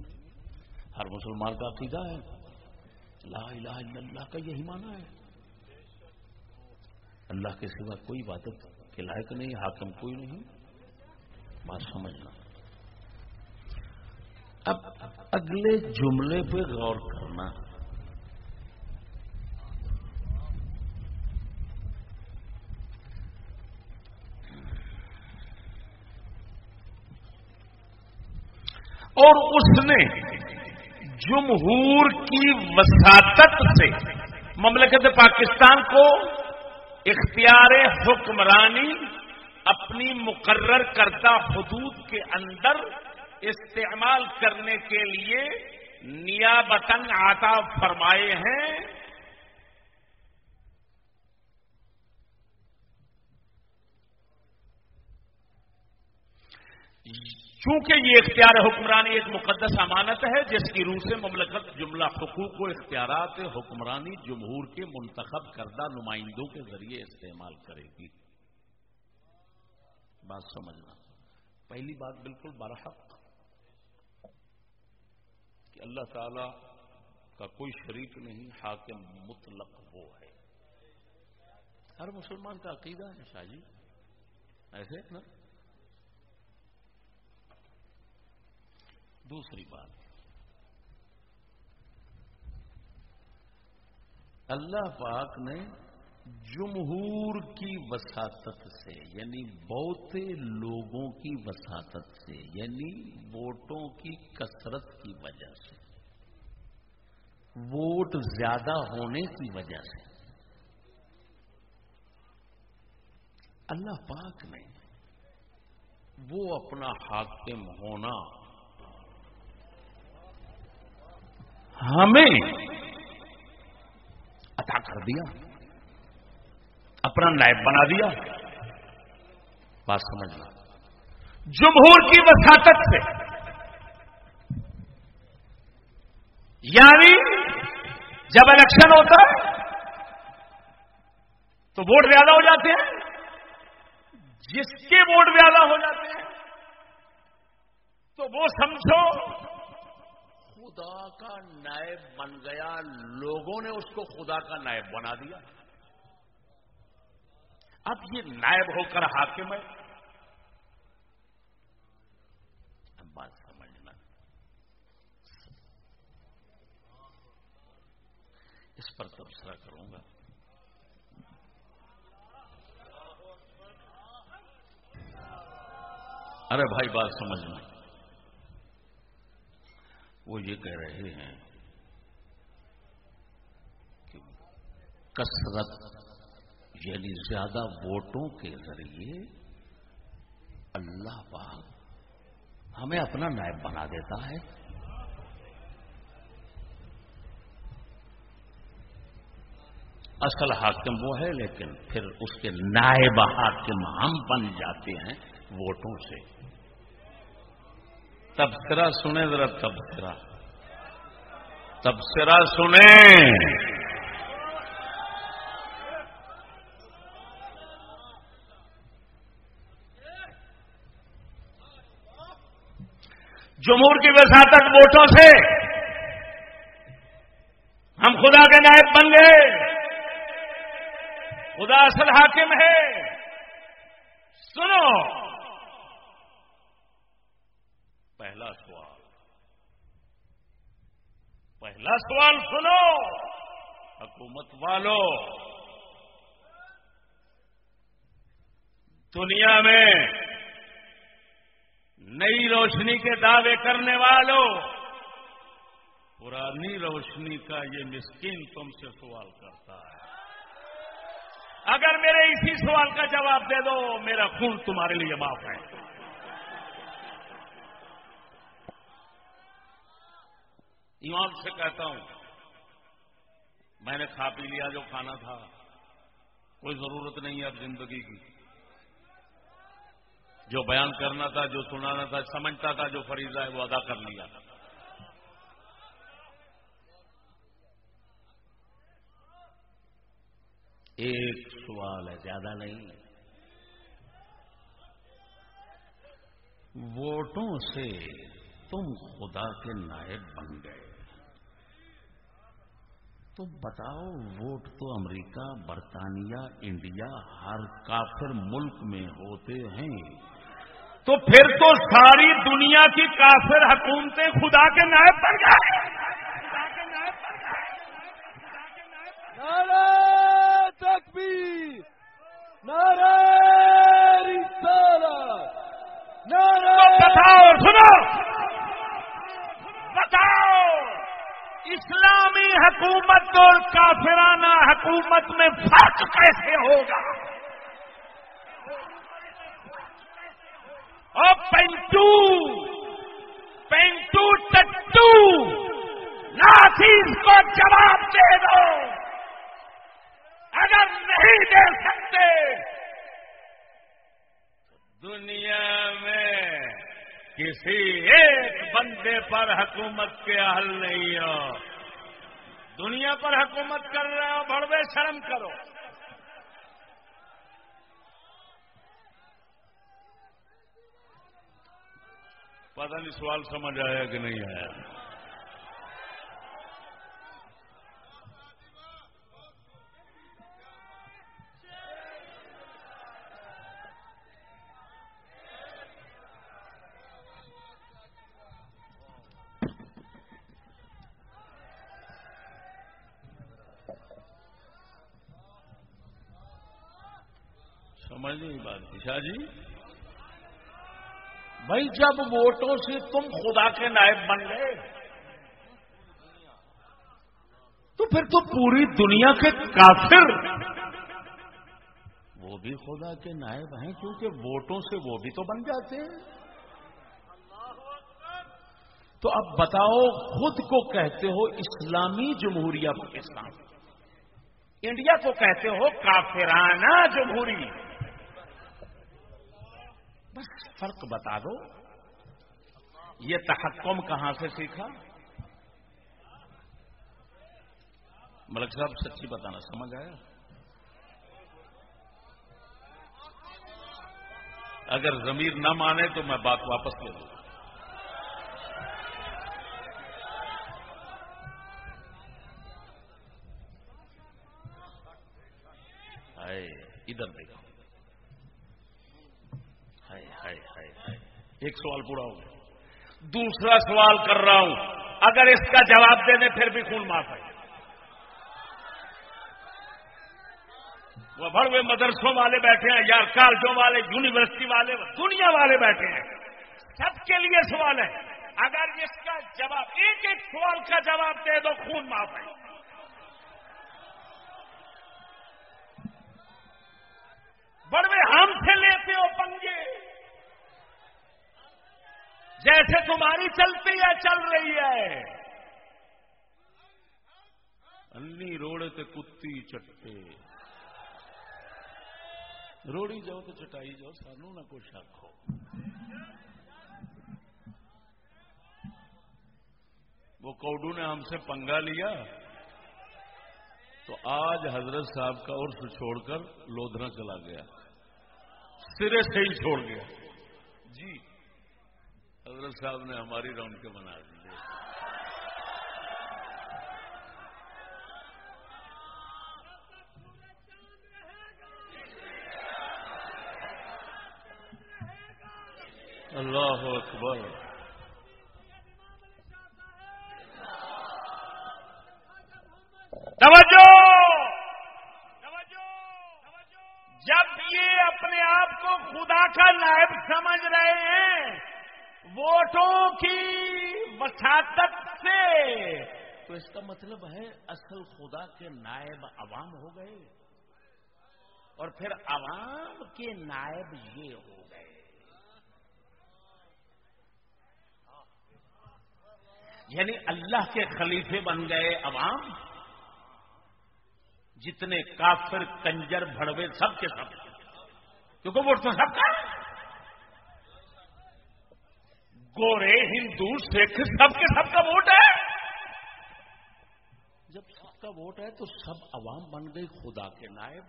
ہر مسلمان کا عقیدہ ہے۔ لا الہ الا اللہ کا یہی مانا ہے۔ اللہ کے سوا کوئی عبادت کے لائق نہیں، حاکم کوئی نہیں۔ بات سمجھنا۔ اب اگلے جملے پہ غور کر کرنا اور اس نے جمہور کی وساطت سے مملکت پاکستان کو اختیار حکمرانی اپنی مقرر کردہ حدود کے اندر استعمال کرنے کے لیے نیابتن آتا فرمائے ہیں۔ چونکہ یہ اختیار حکمرانی ایک مقدس امانت ہے، جس کی روح سے مملکت جملہ حقوق و اختیارات حکمرانی جمہور کے منتخب کردہ نمائندوں کے ذریعے استعمال کرے گی۔ بات سمجھنا۔ پہلی بات بالکل برحق۔ کہ اللہ تعالی کا کوئی شریک نہیں، حاکم مطلق وہ ہے۔ ہر مسلمان کا عقیدہ ہے شاہ جی۔ ایسے نا؟ دوسری بات۔ اللہ پاک نے جمہور کی وساطت سے یعنی بہت لوگوں کی وساطت سے یعنی ووٹوں کی کثرت کی وجہ سے۔ ووٹ زیادہ ہونے کی وجہ سے۔ اللہ پاک نے وہ اپنا حاکم ہونا ہمیں عطا کر دیا۔ اپنا نائب بنا دیا۔ بات سمجھنا جمہور کی وساطت سے۔ یعنی جب الیکشن ہوتا ہے، تو ووٹ زیادہ ہو جاتے ہیں۔ جس کے ووٹ زیادہ ہو جاتے ہیں، تو وہ سمجھو، خدا کا نائب بن گیا۔ لوگوں نے اس کو خدا کا نائب بنا دیا۔ اب یہ نائب ہو کر حاکم ہے۔ بات سمجھنا اس پر تبصرہ کروں گا۔ ارے بھائی، بات سمجھنا وہ یہ کہہ رہے ہیں کہ کثرت یعنی زیادہ ووٹوں کے ذریعے اللہ پاک ہمیں اپنا نائب بنا دیتا ہے۔ اصل حاکم وہ ہے، لیکن پھر اس کے نائب حاکم ہم بن جاتے ہیں ووٹوں سے۔ تبصرہ سنیں ذرا، تبصرہ۔ تبصرہ سنیں۔ جمہور کی وساطت ووٹوں سے ہم خدا کے نائب بن گئے۔ خدا اصل حاکم ہے۔ سنو۔ پہلا سوال۔ پہلا سوال سنو۔ حکومت والو۔ دنیا میں نئی روشنی کے دعوے کرنے والوں پرانی روشنی کا یہ مسکین تم سے سوال کرتا ہے۔ اگر میرے اسی سوال کا جواب دے دو، میرا خون تمہارے لیے معاف ہے۔ ایمان سے کہتا ہوں، میں نے کھا پی لیا جو کھانا تھا، کوئی ضرورت نہیں ہے اب زندگی کی۔ جو بیان کرنا تھا، جو سنانا تھا، سمجھتا تھا، جو فریضہ ہے، وہ ادا کر لیا۔ ایک سوال ہے، زیادہ نہیں۔ ووٹوں سے تم خدا کے نائب بن گئے۔ تو بتاؤ، ووٹ تو امریکہ، برطانیہ، انڈیا، ہر کافر ملک میں ہوتے ہیں۔ تو پھر تو ساری دنیا کی کافر حکومتیں خدا کے نائب بن گئے
نعرہ تکبیر نعرہ رسالت نعرہ
بتاؤ سنو۔ بتاؤ۔ اسلامی حکومت اور کافرانہ حکومت میں فرق کیسے ہوگا؟ اور پینٹو پینٹو ٹٹو ناسیز کو جواب دے دو۔ اگر نہیں دے سکتے، دنیا میں کسی ایک بندے پر حکومت کے حل نہیں ہو۔ دنیا پر حکومت کر رہے ہو، بڑوے شرم کرو۔ پتہ نہیں سوال سمجھ آیا کہ نہیں آیا۔ سمجھ نہیں بات۔ شاہ جی؟ بھائی، جب ووٹوں سے تم خدا کے نائب بن گئے، تو پھر تو پوری دنیا کے کافر وہ بھی خدا کے نائب ہیں، کیونکہ ووٹوں سے وہ بھی تو بن جاتے ہیں۔ تو اب بتاؤ، خود کو کہتے ہو اسلامی جمہوریہ پاکستان، انڈیا کو کہتے ہو کافرانہ جمہوری بس فرق بتا دو۔ یہ تحکم کہاں سے سیکھا؟ ملک صاحب، سچی بتانا، سمجھ آیا؟ اگر ضمیر نہ مانے تو میں بات واپس لے دوں ہائے ادھر دیکھو ہائے ہائے ہائے ہائے ایک سوال پورا ہو گیا۔ دوسرا سوال کر رہا ہوں۔ اگر اس کا جواب دینے پھر بھی خون معاف ہے۔ وہ بڑے مدرسوں والے بیٹھے ہیں یا کالجوں والے، یونیورسٹی والے، دنیا والے بیٹھے ہیں۔ سب کے لیے سوال ہے۔ اگر اس کا جواب، ایک ایک سوال کا جواب دے دو، خون معاف ہے۔ بڑے ہم سے لیتے ہو پنگے جیسے تمہاری چلتی ہے، چل رہی ہے۔ انی روڑے تے کتی چٹے۔ روڑی جاؤ تو چٹائی جاؤ، سانو نہ کچھ آخو وہ کوڈو نے ہم سے پنگا لیا۔ تو آج حضرت صاحب کا عرف چھوڑ کر لودھنا چلا گیا۔ سرے سے ہی چھوڑ گیا۔ جی۔ حضرت صاحب نے ہماری راؤنڈ کے بنا دی۔ اللہ اکبر۔
توجہ! جب یہ اپنے آپ کو خدا کا نائب سمجھ رہے ہیں ووٹوں کی وساطت سے۔
تو اس کا مطلب ہے اصل خدا کے نائب عوام ہو گئے۔ اور پھر عوام کے نائب یہ ہو گئے۔ یعنی اللہ کے خلیفے بن گئے عوام۔ جتنے کافر، کنجر، بھڑوے، سب کے سب۔ کیونکہ ووٹ تو سب کا گورے ہندو، سکھ، سب کے سب کا ووٹ ہے۔ جب سب کا ووٹ ہے تو سب عوام بن گئی خدا کے نائب۔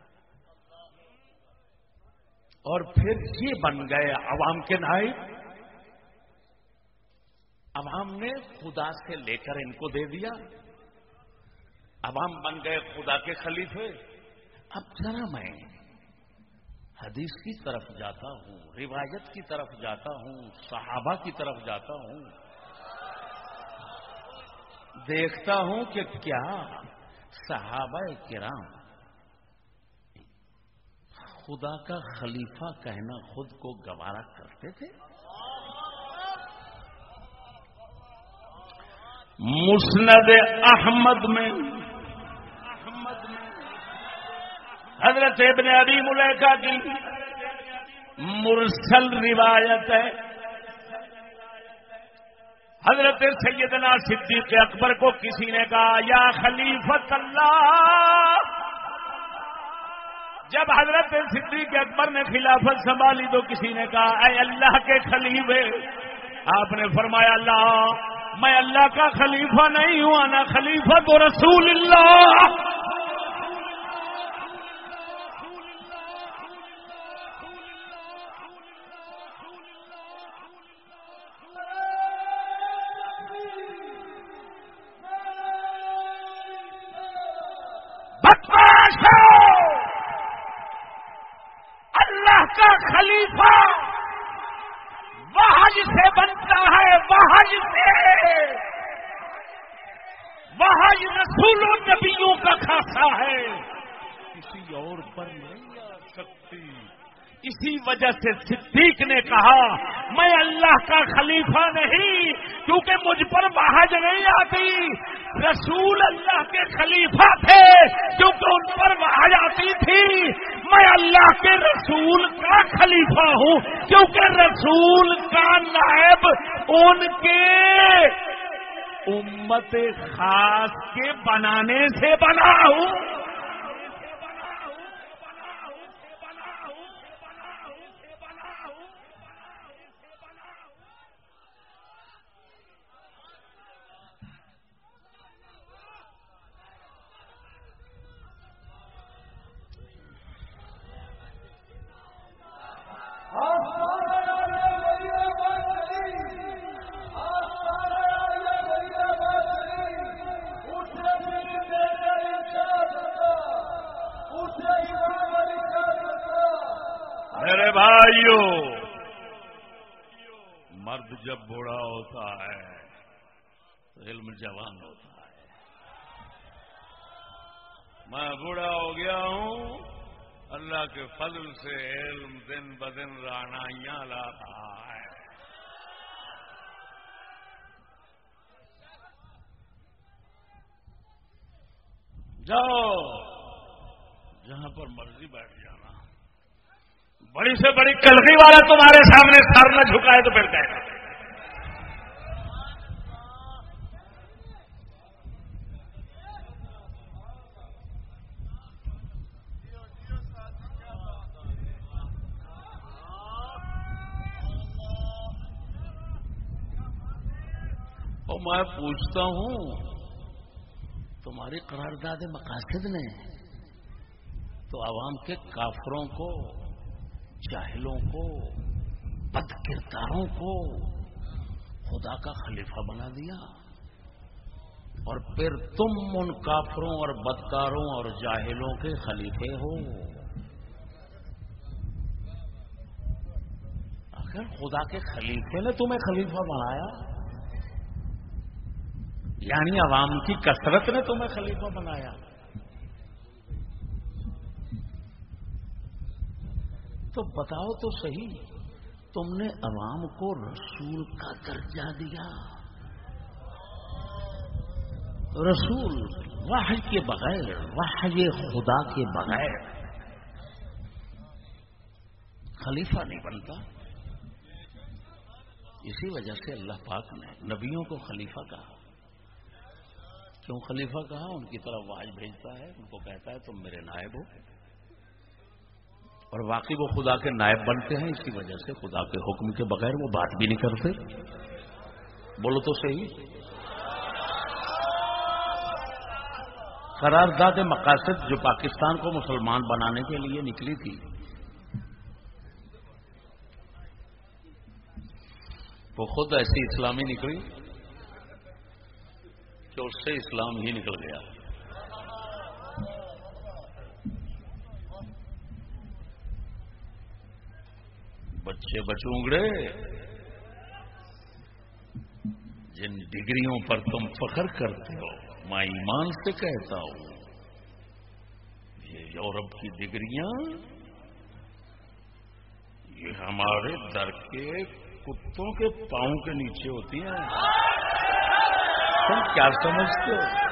اور پھر یہ بن گئے عوام کے نائب۔ عوام نے خدا سے لے کر ان کو دے دیا۔ عوام بن گئے خدا کے خلیفے۔ اب ذرا میں حدیث کی طرف جاتا ہوں، روایت کی طرف جاتا ہوں، صحابہ کی طرف جاتا ہوں۔ دیکھتا ہوں کہ کیا صحابہ کرام خدا کا خلیفہ کہنا خود کو گوارا کرتے تھے۔ مسند احمد میں حضرت ابن ابی ملیکا کی مرسل روایت ہے۔ حضرت سیدنا صدیق اکبر کو کسی نے کہا، یا خلیفت اللہ! جب حضرت صدیق اکبر نے خلافت سنبھالی تو کسی نے کہا، اے اللہ کے خلیفے! آپ نے فرمایا اللہ میں اللہ کا خلیفہ نہیں ہوں نا خلیفہ تو رسول اللہ! اسی وجہ سے صدیق نے کہا، میں اللہ کا خلیفہ نہیں، کیونکہ مجھ پر بحج نہیں آتی۔ رسول اللہ کے خلیفہ تھے، کیونکہ ان پر بحج آتی تھی۔ میں اللہ کے رسول کا خلیفہ ہوں، کیونکہ رسول کا نائب ان کے امت خاص کے بنانے سے بنا ہوں۔ جانو تمہارے میں بوڑھا ہو گیا ہوں، اللہ کے فضل سے علم دن بدن رانائیاں لا رہا ہے۔ جاؤ، جہاں پر مرضی بیٹھ جانا۔ بڑی سے بڑی کلگی والا تمہارے سامنے سر نہ جھکائے تو پھر کہے گا اور میں پوچھتا ہوں تمہاری قرارداد مقاصد نے تو عوام کے کافروں کو، جاہلوں کو بد کرداروں کو خدا کا خلیفہ بنا دیا۔ اور پھر تم ان کافروں اور بدکاروں اور جاہلوں کے خلیفے ہو۔ اگر خدا کے خلیفے نے تمہیں خلیفہ بنایا؟ یعنی عوام کی کثرت نے تمہیں خلیفہ بنایا۔ تو بتاؤ تو صحیح، تم نے عوام کو رسول کا درجہ دیا۔ رسول واہ کے بغیر واہ خدا کے بغیر۔ خلیفہ نہیں بنتا۔ اسی وجہ سے اللہ پاک نے نبیوں کو خلیفہ کہا۔ کیوں خلیفہ کہا ان کی طرف واج بھیجتا ہے، ان کو کہتا ہے تم میرے نائب ہو۔ اور واقعی وہ خدا کے نائب بنتے ہیں اسی وجہ سے خدا کے حکم کے بغیر وہ بات بھی نہیں کرتے۔ بولو تو صحیح۔ قرارداد مقاصد جو پاکستان کو مسلمان بنانے کے لیے نکلی تھی۔ وہ خود ایسی اسلامی نکلی۔ کہ اس سے اسلام ہی نکل گیا۔ بچے بچونگڑے جن ڈگریوں پر تم فخر کرتے ہو، میں ایمان سے کہتا ہوں، یہ یورپ کی ڈگریاں، یہ ہمارے در کے کتوں کے پاؤں کے نیچے ہوتی ہیں۔ تم کیا سمجھتے ہو؟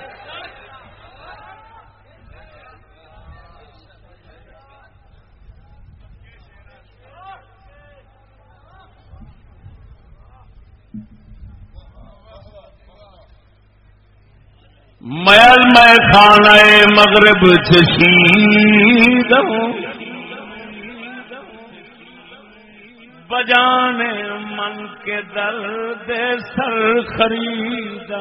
میل میں کھانا مغرب چشید بجانے من کے درد سر خرید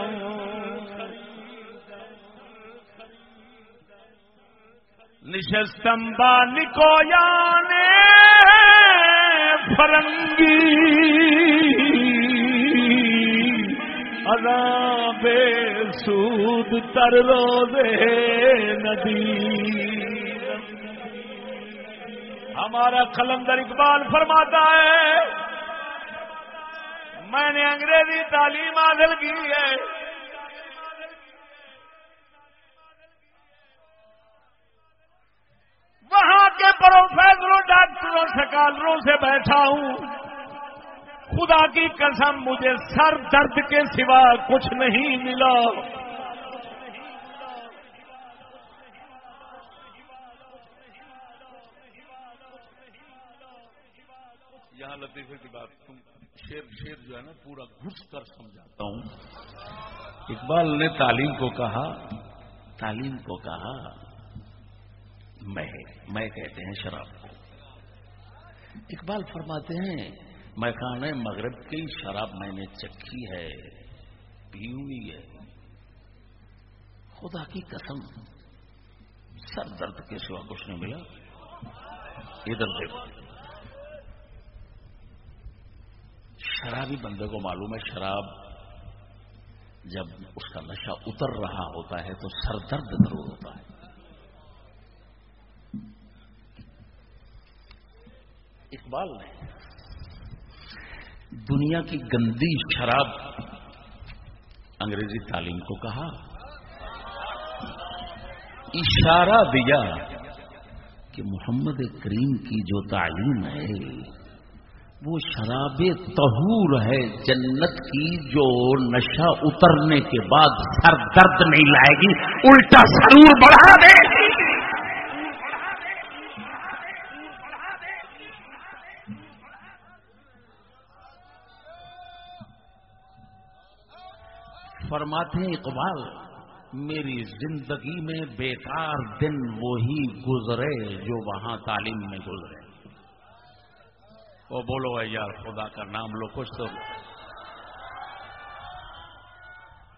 نشستم نکو یانے فرنگی۔ بے سود تر رو دے ندی۔ ہمارا قلندر اقبال فرماتا ہے، میں نے انگریزی تعلیم حاصل کی ہے۔ وہاں کے پروفیسروں، ڈاکٹروں، سکالروں سے بیٹھا ہوں۔ خدا کی قسم، مجھے سر درد کے سوا کچھ نہیں ملا۔ لطیفے کی بات تم شیر شیر جو ہے نا، پورا گھس کر سمجھاتا ہوں۔ اقبال نے تعلیم کو کہا، تعلیم کو کہا میں میں کہتے ہیں شراب کو۔ اقبال فرماتے ہیں میں کھانے مغرب کی شراب میں نے چکھی ہے پی ہوئی ہے۔ خدا کی قسم، سر درد کے سوا کچھ نہیں ملا۔ ادھر دیکھو۔ شرابی بندے کو معلوم ہے، شراب جب اس کا نشہ اتر رہا ہوتا ہے تو سر درد ضرور ہوتا ہے۔ اقبال نے دنیا کی گندی شراب انگریزی تعلیم کو کہا۔ اشارہ دیا کہ محمد کریم کی جو تعلیم ہے وہ شراب تہور ہے جنت کی جو نشہ اترنے کے بعد سر درد نہیں لائے گی، الٹا سرور بڑھا دے۔ فرماتے ہیں، اقبال، میری زندگی میں بیکار دن وہی گزرے جو وہاں تعلیم میں گزرے۔ وہ بولو یار، خدا کا نام لو، کچھ تو۔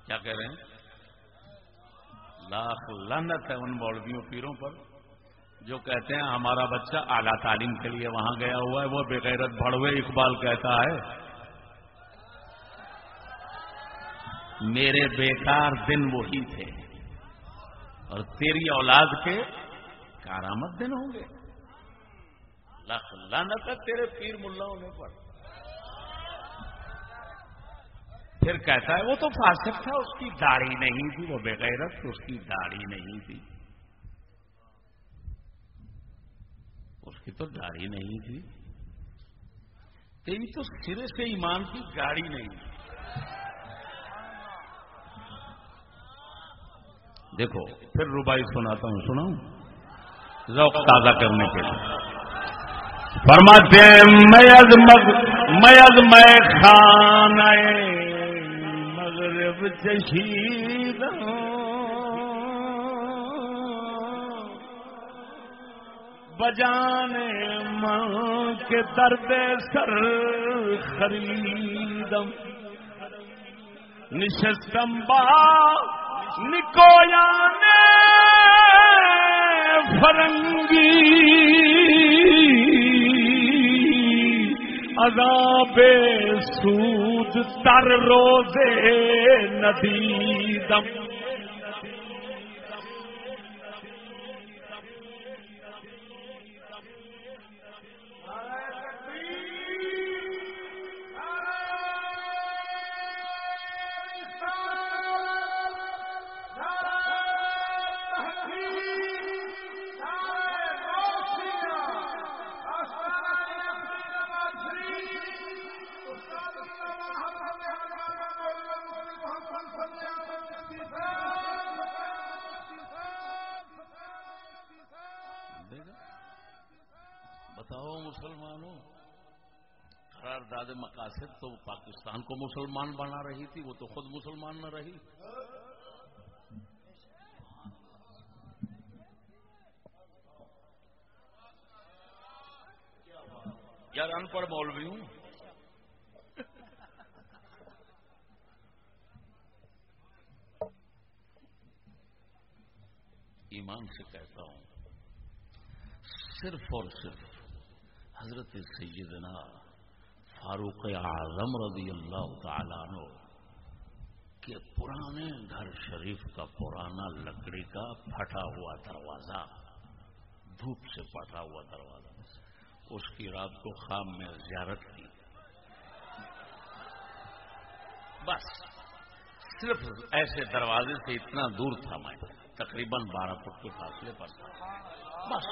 کیا کہہ رہے ہیں؟ لاکھ لنت ہے ان مولویوں پیروں پر جو کہتے ہیں ہمارا بچہ اعلی تعلیم کے لیے وہاں گیا ہوا ہے، وہ بغیرت بڑوے اقبال کہتا ہے، میرے بیکار دن وہی تھے اور تیری اولاد کے کارآمد دن ہوں گے۔ لاکھ لانت ہے، تیرے پیر ملا ہونے پر۔ پھر کہتا ہے، وہ تو فاسق تھا، اس کی داڑھی نہیں تھی، وہ بغیرت، اس کی داڑھی نہیں تھی۔ اس کی تو داڑھی نہیں تھی۔ تیری تو سرے سے ایمان کی گاڑی نہیں۔ تھی دیکھو، پھر روبائی سناتا ہوں، سناؤں؟ ذوق تازہ کرنے کے لیے۔ فرماتے ہیں میز مگ میز میں خان مغرب چشید بجانے من کے درد سر خریدم۔ نشستم با نکویان فرنگی عذاب سود تر روزے ندیدم قرارداد مقاصد تو پاکستان کو مسلمان بنا رہی تھی، وہ تو خود مسلمان نہ رہی۔ یار ان پڑھ مولوی ہوں؟ ایمان سے کہتا ہوں، صرف اور صرف حضرت سیدنا فاروق اعظم رضی اللہ تعالیٰ عنہ کہ پرانے گھر شریف کا پرانا لکڑی کا پھٹا ہوا دروازہ، دھوپ سے پھٹا ہوا دروازہ، اس کی رات کو خام میں زیارت کی۔ بس، صرف ایسے دروازے سے اتنا دور تھا میں، تقریباً بارہ فٹ کے فاصلے پر تھا۔ بس،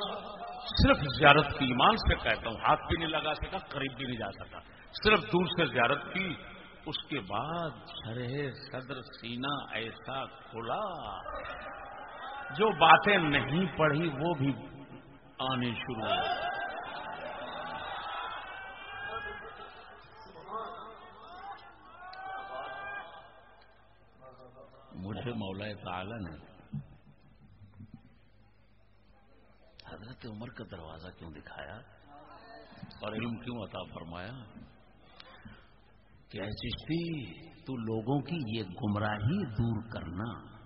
صرف زیارت کی ایمان سے کہتا ہوں، ہاتھ بھی نہیں لگا سکا، قریب بھی نہیں جا سکا۔ صرف دور سے زیارت کی، اس کے بعد شرح صدر سینا ایسا کھلا۔ جو باتیں نہیں پڑھی، وہ بھی آنی شروع ہوئی مجھے مولا تعالی نے حضرت عمر کا دروازہ کیوں دکھایا اور علم کیوں عطا فرمایا؟ کہ چشتی، تو لوگوں کی یہ گمراہی دور کرنا۔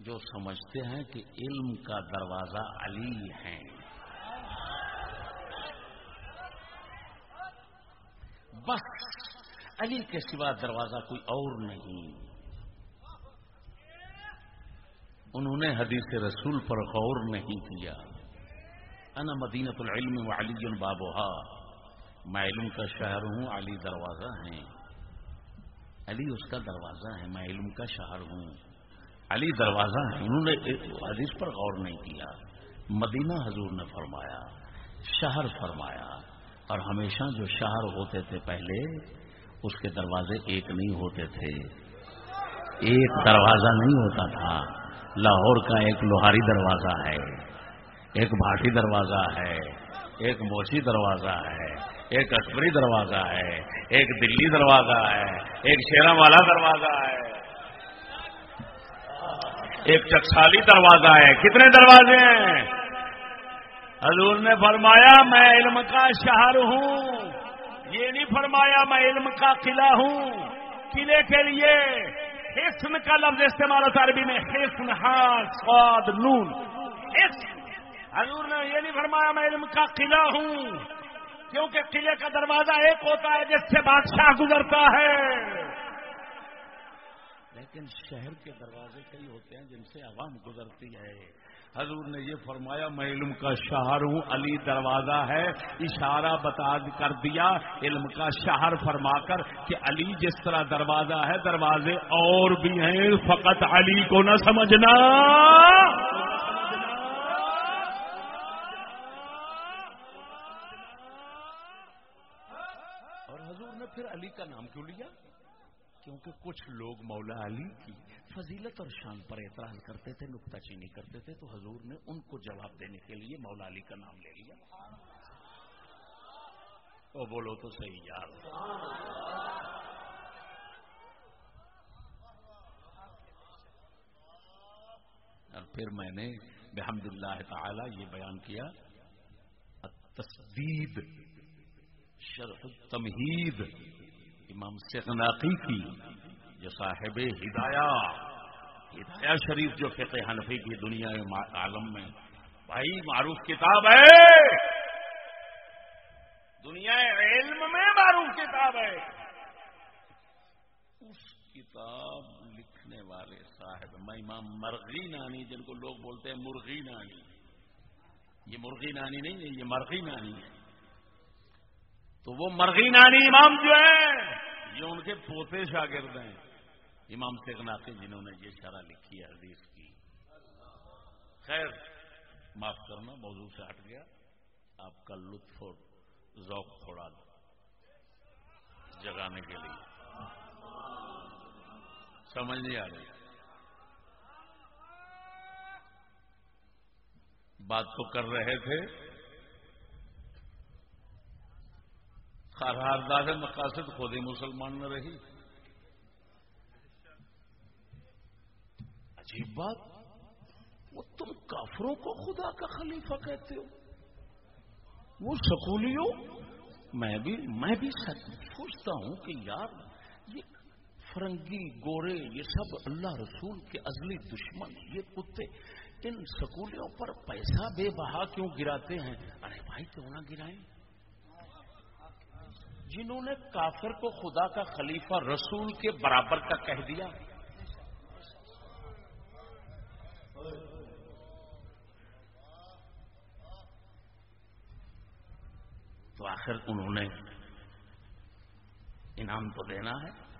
جو سمجھتے ہیں کہ علم کا دروازہ علی ہے۔ بس، علی کے سوا دروازہ کوئی اور نہیں۔ انہوں نے حدیث رسول پر غور نہیں کیا۔ انا مدینت العلم و علی البابوہا میں علم کا شہر ہوں، علی دروازہ ہیں۔ علی اس کا دروازہ ہے میں علم کا شہر ہوں۔ علی دروازہ ہے، انہوں نے حدیث پر غور نہیں کیا۔ مدینہ حضور نے فرمایا، شہر فرمایا۔ اور ہمیشہ جو شہر ہوتے تھے پہلے، اس کے دروازے ایک نہیں ہوتے تھے۔ ایک دروازہ نہیں ہوتا تھا۔ لاہور کا ایک لوہاری دروازہ ہے، ایک بھاٹی دروازہ ہے، ایک موچی دروازہ ہے۔ ایک اکبری دروازہ ہے، ایک دلی دروازہ ہے، ایک شیرا والا دروازہ ہے۔ ایک چکسالی دروازہ ہے۔ کتنے دروازے ہیں؟ حضور نے فرمایا، میں علم کا شہر ہوں۔ یہ نہیں فرمایا، میں علم کا قلعہ ہوں۔ قلعے کے لیے
حسن کا لفظ استعمال ہوتا عربی میں حسن ہاں سواد، نون۔ حضور نے یہ نہیں فرمایا، میں علم کا قلعہ ہوں۔ کیونکہ قلعے کا دروازہ ایک ہوتا ہے جس سے بادشاہ گزرتا ہے۔
لیکن شہر کے دروازے کئی ہوتے ہیں جن سے عوام گزرتی ہے۔ حضور نے یہ فرمایا، میں علم کا شہر ہوں، علی دروازہ ہے، اشارہ بتا کر دیا، علم کا شہر فرما کر کہ علی جس طرح دروازہ ہے، دروازے اور بھی ہیں، فقط علی کو نہ سمجھنا اور حضور نے پھر علی کا نام کیوں لیا؟ کیونکہ کچھ لوگ مولا علی کی فضیلت اور شان پر اعتراض کرتے تھے نکتہ چینی کرتے تھے، تو حضور نے ان کو جواب دینے کے لیے مولا علی کا نام لے لیا۔ او بولو تو صحیح یار۔ اور پھر میں نے بحمد اللہ تعالی یہ بیان کیا تصدید شرح تمہید امام سغناقی کی، جو صاحب ہدایہ ہدایہ شریف جو فقہ حنفی کی دنیا عالم میں، بھائی معروف کتاب ہے۔
دنیا علم میں معروف کتاب ہے۔
اس کتاب لکھنے والے صاحب، میں امام مرغی نانی، جن کو لوگ بولتے ہیں مرغی نانی۔ یہ مرغی نانی نہیں ہے، یہ مرغی نانی ہے۔ تو وہ مرغی نانی امام جو ہے، یہ ان کے پوتے شاگرد ہیں۔ امام سیکناقی جنہوں نے یہ شرح لکھی ہے حدیث کی۔ خیر، معاف کرنا، موضوع سے ہٹ گیا۔ آپ کا لطف اور ذوق تھوڑا جگانے کے لیے۔ سمجھ نہیں آ رہی۔ بات تو کر رہے تھے۔ خرحارداد مقاصد خود ہی مسلمان نہ رہی۔ عجیب بات، وہ تم کافروں کو خدا کا خلیفہ کہتے ہو۔ وہ سکولیوں میں بھی میں بھی سوچتا ہوں کہ یار، یہ فرنگی گورے، یہ سب اللہ رسول کے ازلی دشمن، یہ کتے، ان سکولیوں پر پیسہ بے بہا کیوں گراتے ہیں؟ ارے بھائی، کیوں نہ گرائیں؟ جنہوں نے کافر کو خدا کا خلیفہ رسول کے برابر کا کہہ دیا۔ تو آخر انہوں نے انعام تو دینا ہے۔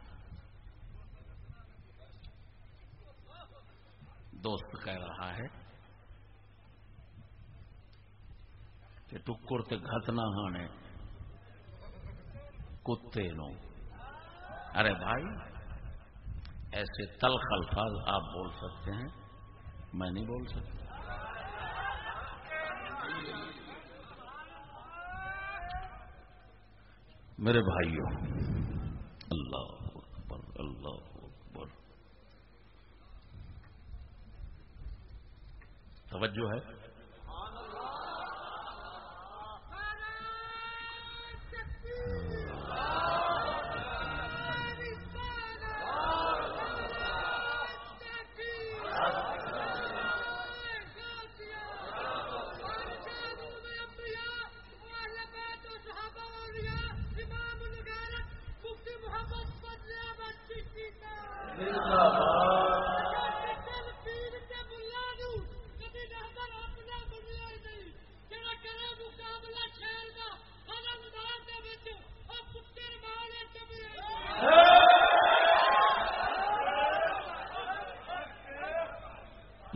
دوست کہہ رہا ہے کہ ٹکر کے گھت نہ ہانے۔ کتے نو۔ ارے بھائی، ایسے تلخ الفاظ آپ بول سکتے ہیں، میں نہیں بول سکتا۔ میرے بھائیوں، اللہ اکبر اللہ اکبر۔ توجہ ہے۔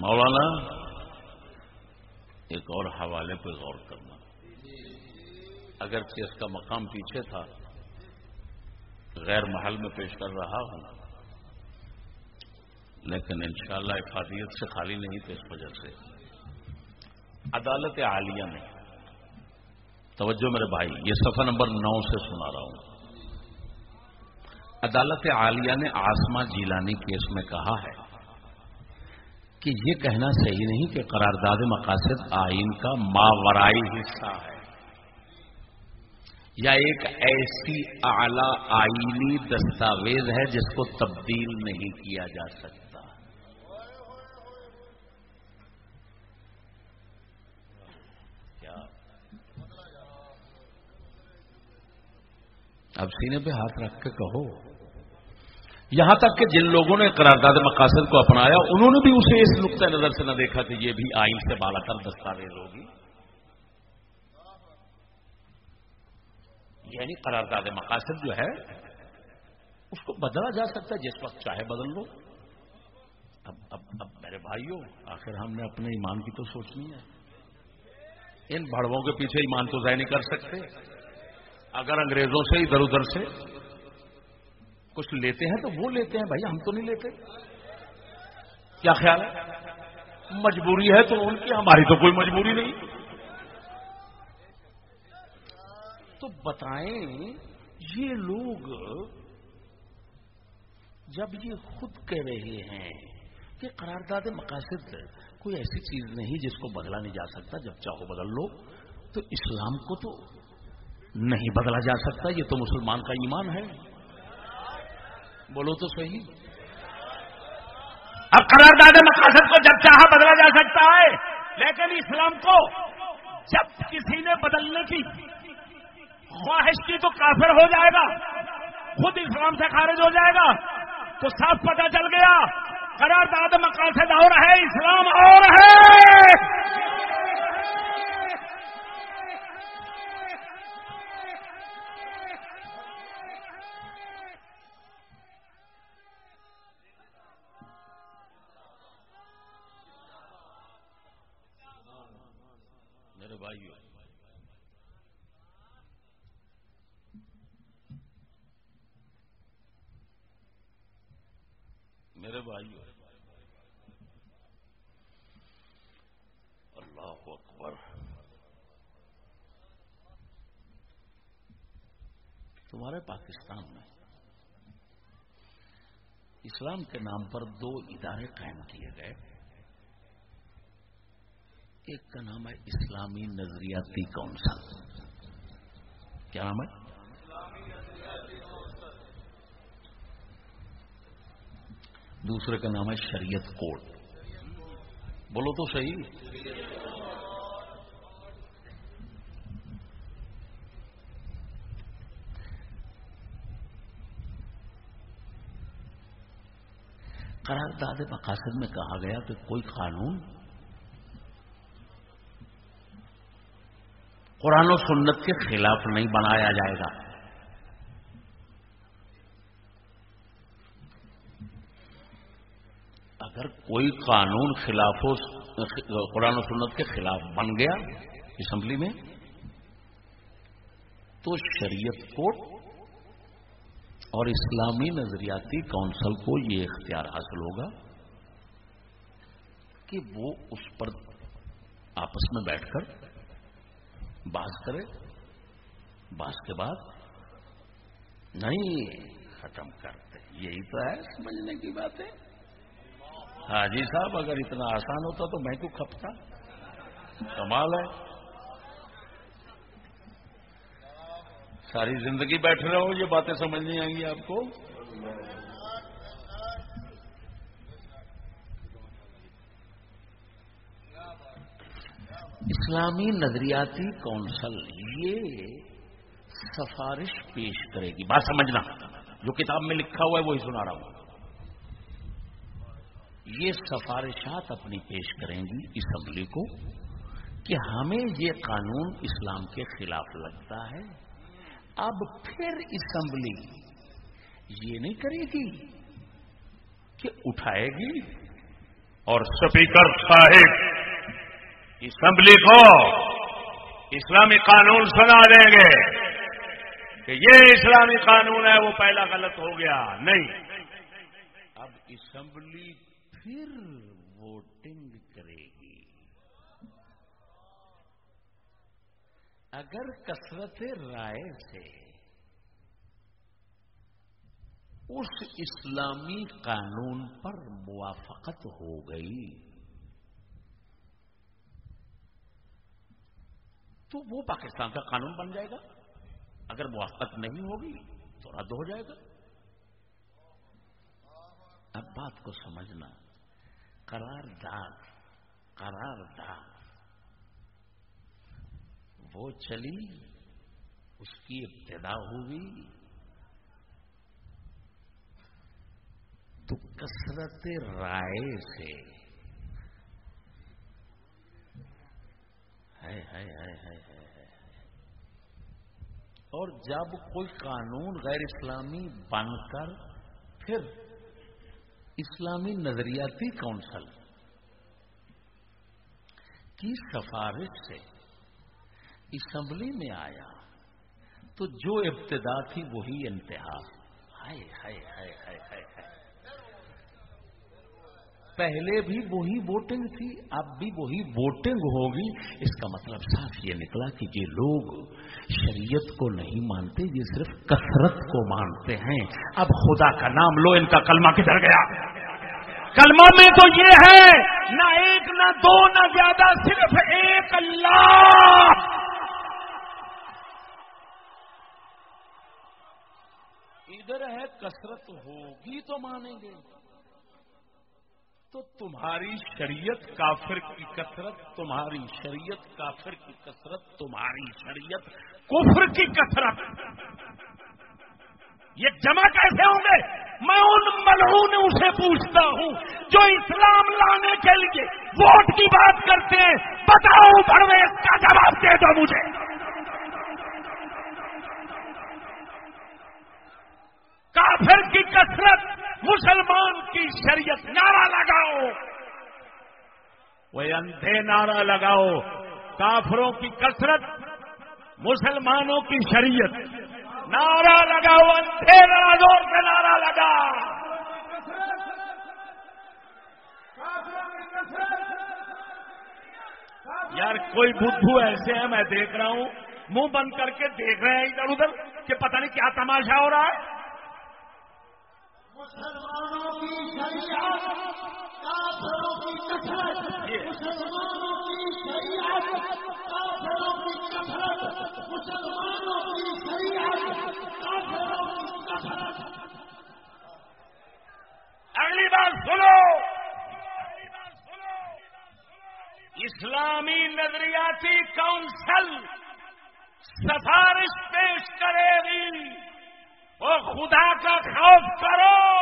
مولانا، ایک اور حوالے پہ غور کرنا۔ اگرچہ اس کا مقام پیچھے تھا، غیر محل میں پیش کر رہا ہوں، لیکن انشاءاللہ افادیت سے خالی نہیں تھے اس وجہ سے۔ عدالت عالیہ میں، توجہ میرے بھائی، یہ صفحہ نمبر نو سے سنا رہا ہوں۔ عدالت عالیہ نے آسما جیلانی کیس میں کہا ہے کہ یہ کہنا صحیح نہیں کہ قرارداد مقاصد آئین کا ماورائی حصہ ہے یا ایک ایسی اعلی آئینی دستاویز ہے جس کو تبدیل نہیں کیا جا سکتا۔ کیا اب سینے پہ ہاتھ رکھ کے کہو۔ یہاں تک کہ جن لوگوں نے قرارداد مقاصد کو اپنایا، انہوں نے بھی اسے اس نقطۂ نظر سے نہ دیکھا کہ یہ بھی آئین سے بالا کر دستاویز ہوگی۔ یعنی قرارداد مقاصد جو ہے، اس کو بدلا جا سکتا ہے جس وقت چاہے بدل لو۔ اب اب اب میرے بھائیوں، آخر ہم نے اپنے ایمان کی تو سوچنی ہے۔ ان بڑووں کے پیچھے ایمان تو ضائع نہیں کر سکتے۔ اگر انگریزوں سے ادھر ادھر سے کچھ لیتے ہیں تو وہ لیتے ہیں بھائی، ہم تو نہیں لیتے۔ کیا خیال ہے؟ مجبوری ہے تو ان کی، ہماری تو کوئی مجبوری نہیں۔ تو بتائیں، یہ لوگ جب یہ خود کہہ رہے ہیں کہ قرارداد مقاصد کوئی ایسی چیز نہیں جس کو بدلا نہیں جا سکتا، جب چاہو بدل لو، تو اسلام کو تو نہیں بدلا جا سکتا، یہ تو مسلمان کا ایمان ہے۔ بولو تو صحیح۔
اب قرارداد مقاصد کو جب چاہا بدلا جا سکتا ہے، لیکن اسلام کو جب کسی نے بدلنے کی خواہش کی تو کافر ہو جائے گا، خود اسلام سے خارج ہو جائے گا، تو صاف پتہ چل گیا، قرارداد مقاصد اور ہے، اسلام اور ہے
میرے بھائی اللہ اکبر تمہارے پاکستان میں اسلام کے نام پر دو ادارے قائم کیے گئے۔ ایک کا نام ہے اسلامی نظریاتی کونسل۔ کیا نام ہے؟ دوسرے کا نام ہے شریعت کوڈ بولو تو صحیح۔ قرارداد مقاصد میں کہا گیا کہ کوئی قانون قرآن و سنت کے خلاف نہیں بنایا جائے گا۔ اگر کوئی قانون خلاف قرآن و سنت کے خلاف بن گیا اسمبلی میں، تو شریعت کوٹ اور اسلامی نظریاتی کونسل کو یہ اختیار حاصل ہوگا کہ وہ اس پر آپس میں بیٹھ کر بات کرے بات کے بعد نہیں ختم کرتے۔ یہی تو ہے سمجھنے کی بات ہے ہاں حاجی صاحب، اگر اتنا آسان ہوتا تو میں کیوں کھپتا؟ کمال ہے۔ ساری زندگی بیٹھ رہے ہو یہ باتیں سمجھ نہیں آئیں گی آپ کو۔ اسلامی نظریاتی کونسل یہ سفارش پیش کرے گی۔ بات سمجھنا، جو کتاب میں لکھا ہوا ہے وہی سنا رہا ہوں۔ یہ سفارشات اپنی پیش کریں گی اسمبلی کو کہ ہمیں یہ قانون اسلام کے خلاف لگتا ہے۔ اب پھر اسمبلی یہ نہیں کرے گی کہ اٹھائے گی
اور سپیکر صاحب اسمبلی کو اسلامی قانون سنا دیں گے کہ یہ اسلامی قانون ہے، وہ پہلا غلط ہو گیا۔ نہیں۔
اب اسمبلی پھر ووٹنگ کرے گی اگر کثرت رائے سے اس اسلامی قانون پر موافقت ہو گئی، تو وہ پاکستان کا قانون بن جائے گا۔ اگر موافقت نہیں ہوگی، تو رد ہو جائے گا۔ اب بات کو سمجھنا قرار داد داد وہ چلی، اس کی ابتدا ہوئی۔ تو کثرت رائے سے۔ ہے اور جب کوئی قانون غیر اسلامی بن کر پھر اسلامی نظریاتی کونسل کی سفارش سے اسمبلی میں آیا تو جو ابتدا تھی وہی انتہا۔ ہائے ہائے ہائے ہائے ہائے ہائے۔ پہلے بھی وہی ووٹنگ تھی، اب بھی وہی ووٹنگ ہوگی۔ اس کا مطلب صاف یہ نکلا کہ یہ لوگ شریعت کو نہیں مانتے، یہ صرف کثرت کو مانتے ہیں۔ اب خدا کا نام لو، ان کا کلمہ کدھر گیا؟ کلمہ میں تو یہ ہے، نہ ایک، نہ دو، نہ زیادہ، صرف ایک اللہ۔ ادھر ہے کثرت ہوگی تو مانیں گے۔ تو تمہاری شریعت کافر کی کثرت، تمہاری شریعت کافر کی کثرت، تمہاری شریعت کفر کی کثرت۔ یہ جمع کیسے ہوں گے؟ میں ان ملعونوں سے پوچھتا ہوں جو اسلام لانے کے لیے ووٹ کی بات کرتے ہیں۔ بتاؤ بڑوے اس کا جواب دے دو مجھے۔ کافر کی کثرت، مسلمان کی شریعت، نعرہ لگاؤ۔ وہ اندھے نعرہ لگاؤ۔ کافروں کی کثرت، مسلمانوں کی شریعت۔ نعرہ لگاؤ، اندھے زور سے نعرہ لگا۔ یار، کوئی بدھو ایسے ہیں، میں دیکھ رہا ہوں۔ منہ بند کر کے دیکھ رہے ہیں ادھر ادھر کہ پتہ نہیں کیا تماشا ہو رہا ہے۔
مسلمانوں کی شریعت کافروں کی کثرت مسلمانوں کی شریعت کافروں کی کثرت مسلمانوں کی شریعت کافروں کی کثرت
اگلی بات سنو۔ اسلامی نظریاتی کونسل سفارش پیش کرے گی۔ وہ خدا کا خوف کرو۔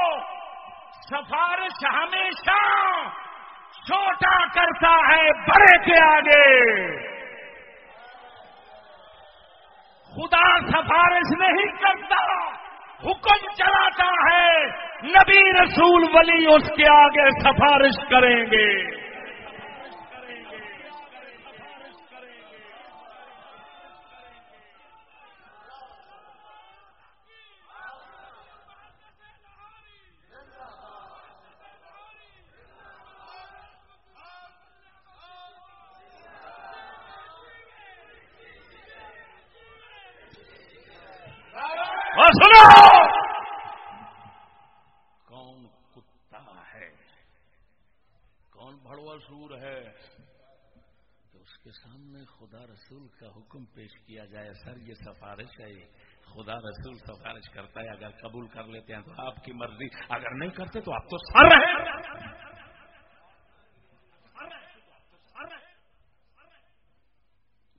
سفارش ہمیشہ چھوٹا کرتا ہے، بڑے کے آگے۔ خدا سفارش نہیں کرتا، حکم چلاتا ہے، نبی رسول ولی اس کے آگے سفارش کریں گے سنو کون کتا ہے کون بڑوا سور ہے تو اس کے سامنے خدا رسول کا حکم پیش کیا جائے، سر یہ سفارش ہے، خدا رسول سفارش کرتا ہے، اگر قبول کر لیتے ہیں تو آپ کی مرضی، اگر نہیں کرتے تو آپ تو سر رہے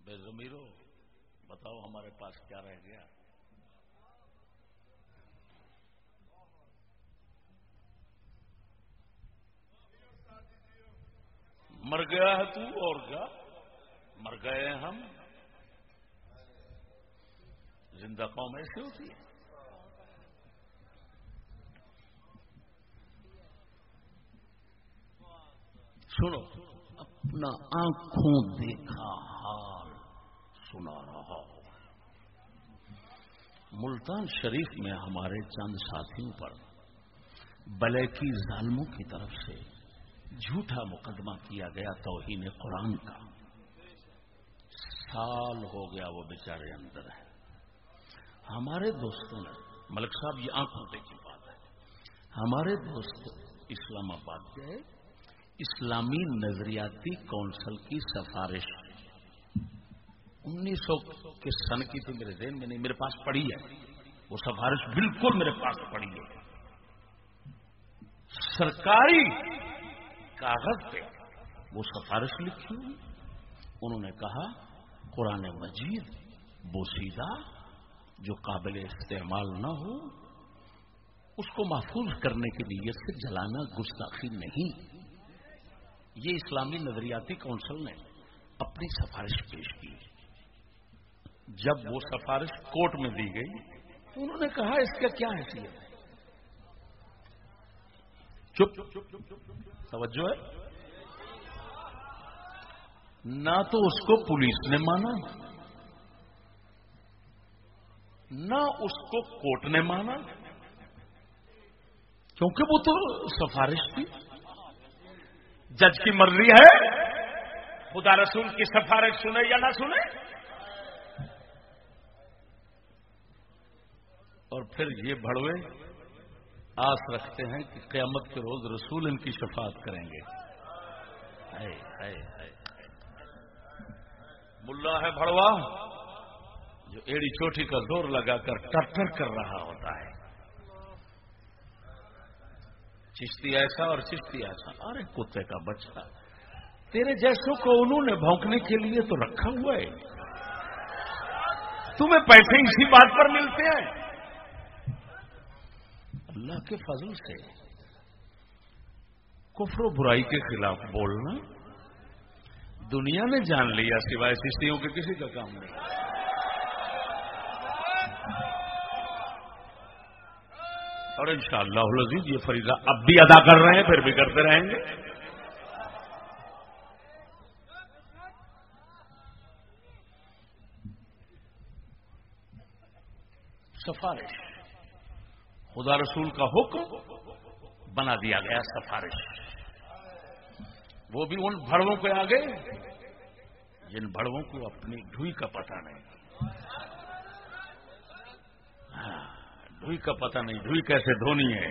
بے زمیرو بتاؤ ہمارے پاس کیا رہ گیا؟ مر گیا ہے تو اور کیا؟ مر گئے ہیں ہم۔ زندہ قوم ایسے ہوتی ہے۔ سنو، اپنا آنکھوں دیکھا حال سنا رہا ہو ملتان شریف میں ہمارے چند ساتھیوں پر بلیکی ظالموں کی طرف سے جھوٹا مقدمہ کیا گیا توہین قرآن کا۔ سال ہو گیا وہ بیچارے اندر ہے۔ ہمارے دوستوں نے، ملک صاحب، یہ آنکھوں کی بات ہے۔ ہمارے دوست اسلام آباد گئے۔ اسلامی نظریاتی کونسل کی سفارش۔
انیس سو کے سن کی تھی، میرے ذہن میں نہیں، میرے پاس پڑی ہے۔ وہ سفارش بالکل میرے پاس پڑی ہے۔ سرکاری کاغذ پہ وہ سفارش لکھی۔ انہوں نے کہا قرآن مجید بوسیدہ جو قابل استعمال نہ ہو اس کو محفوظ کرنے کے لیے سے جلانا گستاخی نہیں یہ اسلامی نظریاتی کونسل نے اپنی سفارش پیش کی جب وہ سفارش کورٹ میں دی گئی تو انہوں نے کہا اس کا کیا حیثیت ہے چپ توجہ ہے نہ تو اس کو پولیس نے مانا، نہ اس کو کورٹ نے مانا، کیونکہ وہ تو سفارش تھی۔ جج کی مرضی ہے، خدا رسول کی سفارش سنے یا نہ سنے۔ اور پھر یہ بڑوے آس رکھتے ہیں کہ قیامت کے روز رسول ان کی شفاعت کریں گے۔ ملا ہے بڑوا جو ایڑی چوٹی کا زور لگا کر ٹر کر رہا ہوتا ہے۔ چشتی ایسا اور چشتی ایسا۔ ارے کتے کا بچہ، تیرے جیسوں کو انہوں نے بھونکنے کے لیے تو رکھا ہوا ہے۔ تمہیں پیسے اسی بات پر ملتے ہیں۔ اللہ کے فضل سے کفر و برائی کے خلاف بولنا دنیا نے جان لیا سوائے سستیوں کے کسی کا کام نہیں۔ اور ان شاء اللہ یہ فریضہ اب بھی ادا کر رہے ہیں، پھر بھی کرتے رہیں گے۔ سفارش۔ خدا رسول کا حکم بنا دیا گیا، سفارش۔ وہ بھی ان بڑووں کے آگے؟ جن بڑووں کو اپنی ڈھوئی کا پتہ نہیں۔ ہاں دھوئی کا پتہ نہیں دھوئی کیسے دھونی ہے؟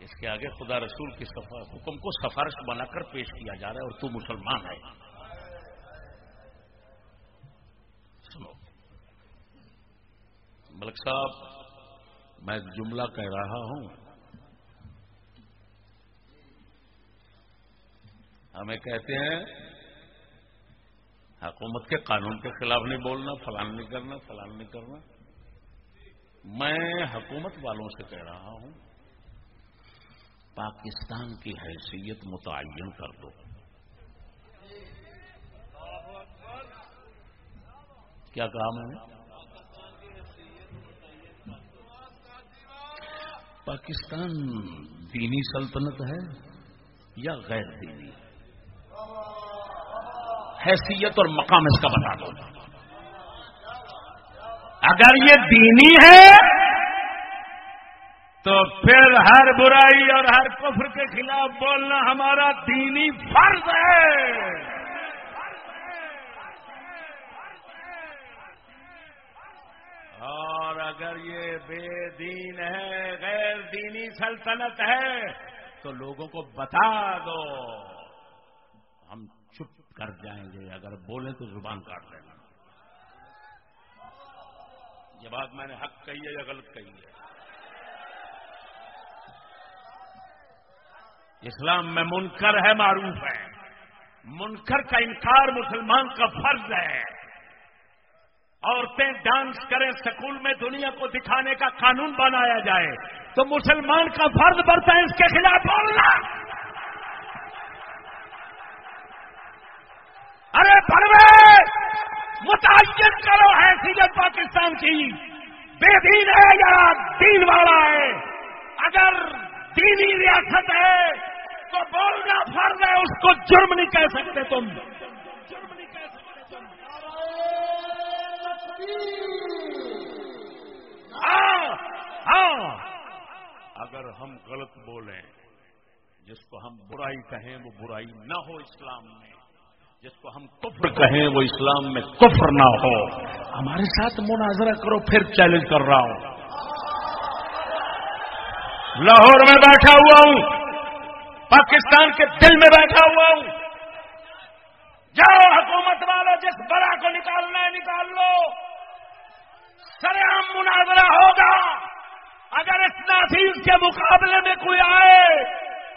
اس کے آگے خدا رسول کی حکم کو سفارش بنا کر پیش کیا جا رہا ہے اور تو مسلمان ہے۔ سنو، ملک صاحب، میں جملہ کہہ رہا ہوں۔ ہمیں کہتے ہیں، حکومت کے قانون کے خلاف نہیں بولنا، فلان نہیں کرنا، فلان نہیں کرنا۔ میں حکومت والوں سے کہہ رہا ہوں، پاکستان کی حیثیت متعین کر دو۔ کیا کام ہے پاکستان دینی سلطنت ہے یا غیر دینی؟ ہے حیثیت اور مقام اس کا بتا دو۔ اگر یہ دینی ہے، تو پھر ہر برائی اور ہر کفر کے خلاف بولنا ہمارا دینی فرض ہے۔ اور اگر یہ بے دین ہے، غیر دینی سلطنت ہے، تو لوگوں کو بتا دو۔ کر جائیں گے، اگر بولیں تو زبان کاٹ دینا یہ بات میں نے حق کہی ہے یا غلط کہی ہے؟ اسلام میں منکر ہے، معروف ہے۔ منکر کا انکار مسلمان کا فرض ہے۔ عورتیں ڈانس کریں، سکول میں دنیا کو دکھانے کا قانون بنایا جائے تو مسلمان کا فرض بڑھتا ہے اس کے خلاف بولنا۔ ارے پرویز متعین کرو حیثیت پاکستان کی۔ بے دین ہے یا دین والا ہے۔ اگر دینی ریاست ہے تو بولنا فرض ہے، اس کو جرم نہیں کہہ سکتے تم۔ ہاں ہاں۔ اگر ہم غلط بولیں، جس کو ہم برائی کہیں، وہ برائی نہ ہو اسلام میں۔ جس کو ہم کفر کہیں، وہ اسلام میں کفر نہ ہو۔ ہمارے ساتھ مناظرہ کرو، پھر چیلنج کر رہا ہوں۔ لاہور میں بیٹھا ہوا ہوں۔ پاکستان کے دل میں بیٹھا ہوا ہوں۔ جاؤ حکومت والو جس بڑا کو نکالنا ہے، نکال لو۔ سرعام مناظرہ ہوگا۔ اگر اس نافیز کے مقابلے میں کوئی آئے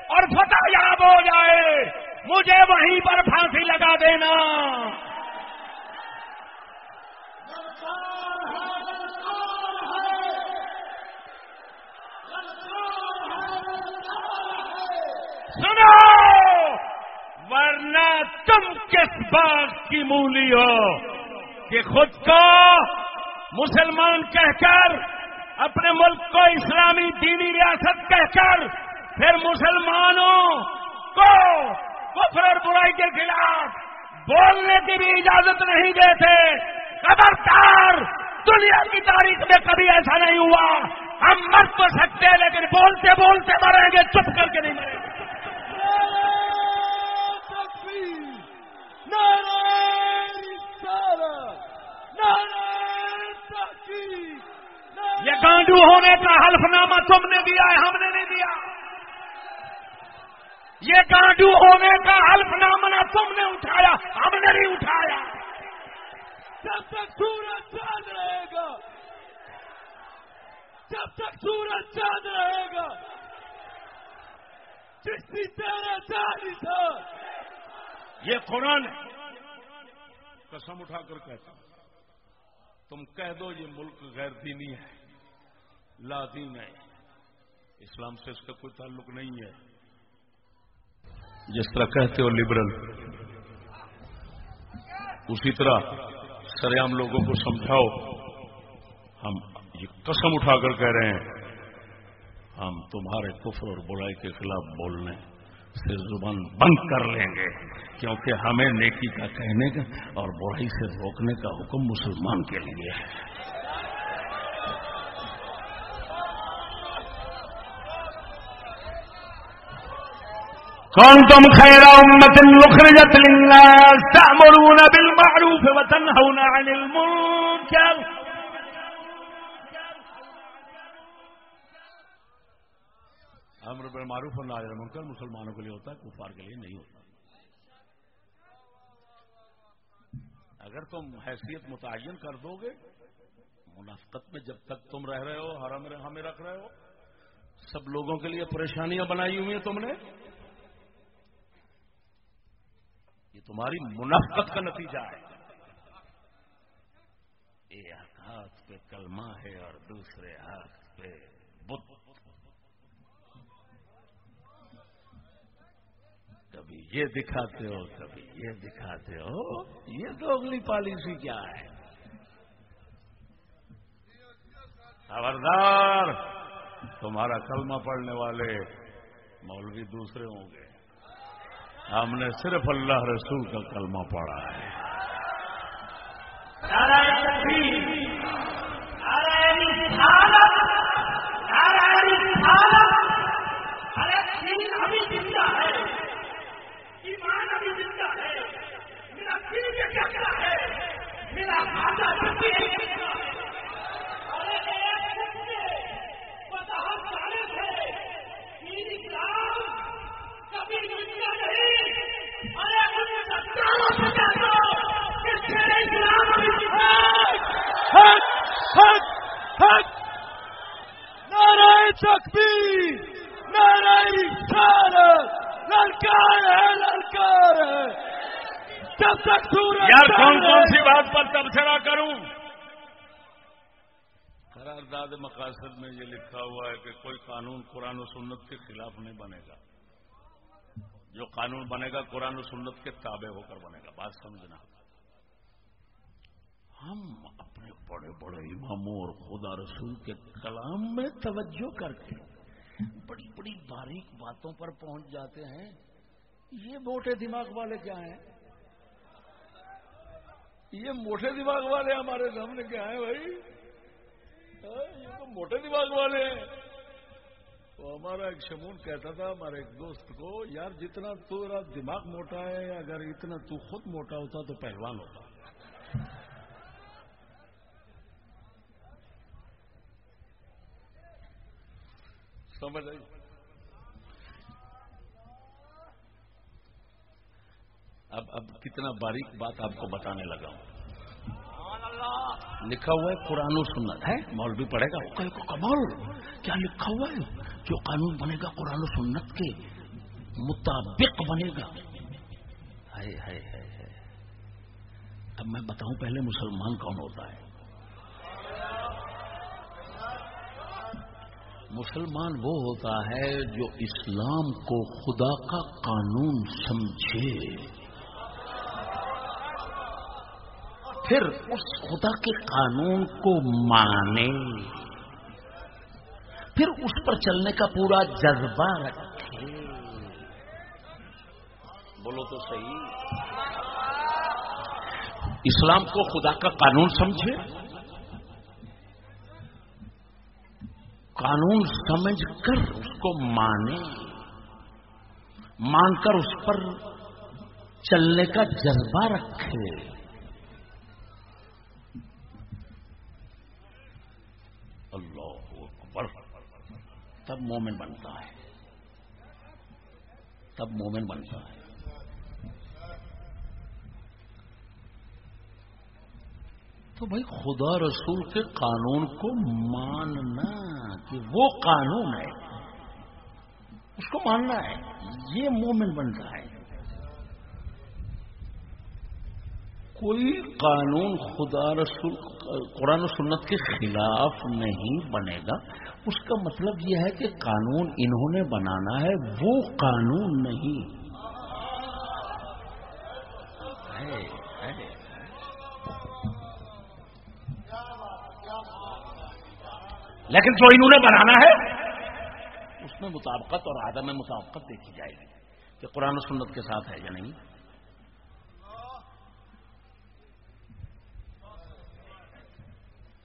اور فتح یاب ہو جائے مجھے وہیں پر پھانسی لگا دینا۔ سنو! ورنہ تم کس بات کی مولی ہو کہ خود کو مسلمان کہہ کر اپنے ملک کو اسلامی دینی ریاست کہہ کر پھر مسلمانوں کو کفر اور برائی کے خلاف بولنے کی بھی اجازت نہیں دیتے۔ خبردار، دنیا کی تاریخ میں کبھی ایسا نہیں ہوا۔ ہم مر تو سکتے ہیں لیکن بولتے بولتے مریں گے، چپ کر کے نہیں مریں گے۔ یہ گانڈو ہونے کا حلف نامہ تم نے دیا ہے، ہم نے نہیں دیا۔ یہ گانڈو ہونے کا حلف نامہ تم نے اٹھایا ہم نے نہیں اٹھایا۔
جب تک سورج چاند رہے گا جب تک سورج چاند رہے گا جس کی تیرا چاند تھا۔
یہ قرآن قسم اٹھا کر کہتا ہوں تم کہہ دو یہ ملک غیر دینی ہے لا دین ہے۔ اسلام سے اس کا کوئی تعلق نہیں ہے۔ جس طرح کہتے ہو لبرل اسی طرح سریام لوگوں کو سمجھاؤ۔ ہم یہ قسم اٹھا کر کہہ رہے ہیں، ہم تمہارے کفر اور برائی کے خلاف بولنے سے زبان بند کر لیں گے، کیونکہ ہمیں نیکی کا کہنے کا اور برائی سے روکنے کا حکم مسلمان کے لیے ہے۔ کون خیر امت للناس تأمرون بالمعروف وتنهون عن المنكر. امر بالمعروف اور نازل منکر مسلمانوں کے لیے ہوتا ہے، کفار کے لیے نہیں ہوتا۔ اگر تم حیثیت متعین کر دو گے، منافقت میں جب تک تم رہ رہے ہو حرم ہمیں رکھ رہے ہو، سب لوگوں کے لیے پریشانیاں بنائی ہوئی ہیں تم نے یہ تمہاری منافقت کا نتیجہ ہے۔ ایک ہاتھ پہ کلمہ ہے اور دوسرے ہاتھ پہ بت۔ کبھی یہ دکھاتے ہو، کبھی یہ دکھاتے ہو، یہ تو اگلی پالیسی کیا ہے؟ خبردار! تمہارا کلمہ پڑھنے والے مولوی دوسرے ہوں گے۔ ہم نے صرف اللہ رسول کا کلمہ پڑھا ہے۔ کے تابع ہو کر بنے گا۔ بات سمجھنا۔ ہم اپنے بڑے بڑے اماموں اور خدا رسول کے کلام میں توجہ کر کے بڑی بڑی باریک باتوں پر پہنچ جاتے ہیں۔ یہ موٹے دماغ والے کیا ہیں؟ یہ موٹے دماغ والے ہمارے سامنے کیا ہیں بھائی؟ ہاں، یہ تو موٹے دماغ والے ہیں۔ تو ہمارا ایک شمون کہتا تھا، ہمارے ایک دوست کو، یار جتنا تیرا دماغ موٹا ہے، اگر اتنا تو خود موٹا ہوتا تو پہلوان ہوتا۔ سمجھ آئی؟ اب اب کتنا باریک بات آپ کو بتانے لگا ہوں۔ لکھا ہوا ہے قرآن و سنت۔ ہے؟ مولوی پڑھے گا۔ کل کو کمال۔ کیا لکھا ہوا ہے؟ جو قانون بنے گا قرآن و سنت کے مطابق بنے گا۔ ہائے۔ اب میں بتاؤں پہلے مسلمان کون ہوتا ہے۔ مسلمان وہ ہوتا ہے جو اسلام کو خدا کا قانون سمجھے۔ پھر اس خدا کے قانون کو مانے پھر اس پر چلنے کا پورا جذبہ رکھے بولو تو صحیح۔ اسلام کو خدا کا قانون سمجھے۔ قانون سمجھ کر اس کو مانے مان کر اس پر چلنے کا جذبہ رکھے اللہ اکبر تب مومن بنتا ہے۔ تب مومن بنتا ہے۔ تو بھائی خدا رسول کے قانون کو ماننا کہ وہ قانون ہے، اس کو ماننا ہے، یہ مومن بنتا ہے۔ کوئی قانون خدا رسول، قرآن و سنت کے خلاف نہیں بنے گا۔ اس کا مطلب یہ ہے کہ قانون انہوں نے بنانا ہے وہ قانون نہیں۔ لیکن جو انہوں نے بنانا ہے اس میں مطابقت اور عدم مطابقت دیکھی جائے گی کہ قرآن و سنت کے ساتھ ہے یا نہیں۔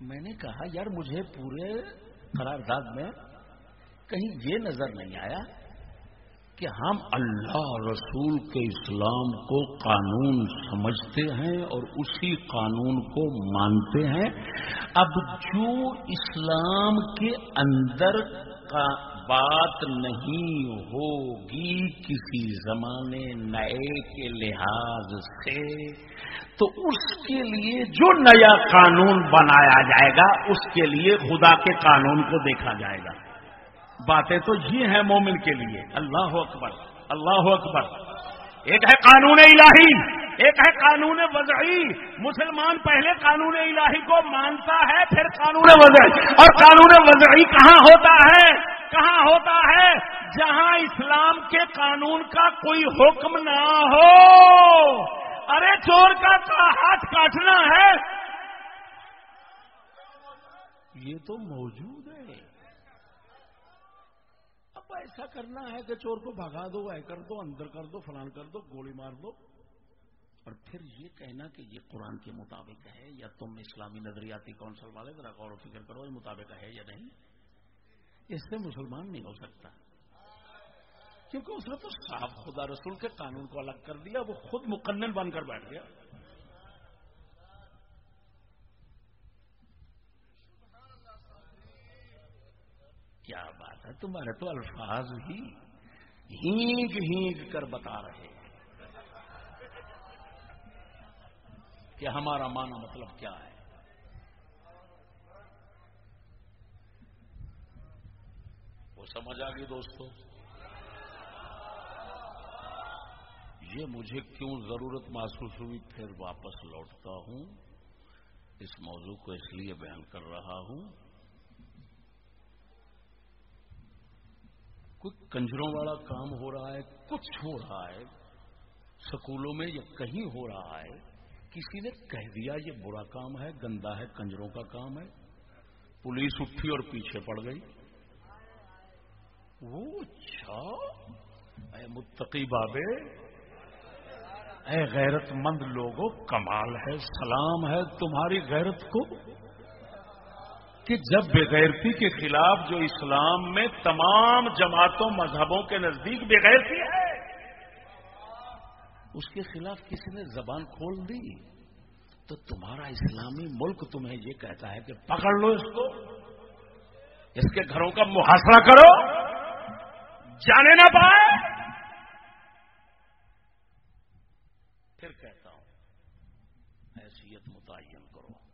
میں نے کہا یار مجھے پورے قرارداد میں، کہیں یہ نظر نہیں آیا کہ ہم اللہ رسول کے اسلام کو قانون سمجھتے ہیں اور اسی قانون کو مانتے ہیں۔ اب جو اسلام کے اندر کا بات نہیں ہوگی کسی زمانے نئے کے لحاظ سے، تو اس کے لیے جو نیا قانون بنایا جائے گا، اس کے لیے خدا کے قانون کو دیکھا جائے گا۔ باتیں تو یہ ہیں مومن کے لیے۔ اللہ اکبر اللہ اکبر۔ ایک ہے قانون الہی۔ ایک ہے قانون وضعی، مسلمان پہلے قانون الہی کو مانتا ہے، پھر قانون وضعی۔ اور قانون وضعی کہاں ہوتا ہے؟ کہاں ہوتا ہے؟ جہاں اسلام کے قانون کا کوئی حکم نہ ہو۔ ارے چور کا ہاتھ کاٹنا ہے۔ یہ تو موجود ہے۔ اب ایسا کرنا ہے کہ چور کو بھگا دو کر دو، اندر کر دو، فلان کر دو، گولی مار دو۔ اور پھر یہ کہنا کہ یہ قرآن کے مطابق ہے یا تم اسلامی نظریاتی کونسل والے ذرا غور و فکر کرو یہ مطابق ہے یا نہیں۔ اس سے مسلمان نہیں ہو سکتا۔ کیونکہ اس نے تو صاف خدا رسول کے قانون کو الگ کر دیا، وہ خود مقنن بن کر بیٹھ گیا۔ کیا بات ہے؟ تمہارے تو الفاظ ہی ہینگ ہینگ کر بتا رہے ہیں کہ ہمارا مانا مطلب کیا ہے۔ وہ سمجھ آ گئی دوستوں یہ مجھے کیوں ضرورت محسوس ہوئی؟ پھر واپس لوٹتا ہوں۔ اس موضوع کو اس لیے بیان کر رہا ہوں۔ کوئی کنجروں والا کام ہو رہا ہے، کچھ ہو رہا ہے۔ سکولوں میں یا کہیں ہو رہا ہے۔ کسی نے کہہ دیا یہ برا کام ہے، گندا ہے، کنجروں کا کام ہے۔ پولیس اٹھی اور پیچھے پڑ گئی۔ وہ اچھا۔ اے متقی بابے۔ اے غیرت مند لوگوں کمال ہے، سلام ہے تمہاری غیرت کو۔ کہ جب بےغیرتی کے خلاف جو اسلام میں تمام جماعتوں، مذہبوں کے نزدیک بےغیرتی ہے۔ اس کے خلاف کسی نے زبان کھول دی؟ تو تمہارا اسلامی ملک تمہیں یہ کہتا ہے کہ پکڑ لو اس کو، اس کے گھروں کا محاصرہ کرو، جانے نہ پائے۔ پھر کہتا ہوں، حیثیت متعین کرو۔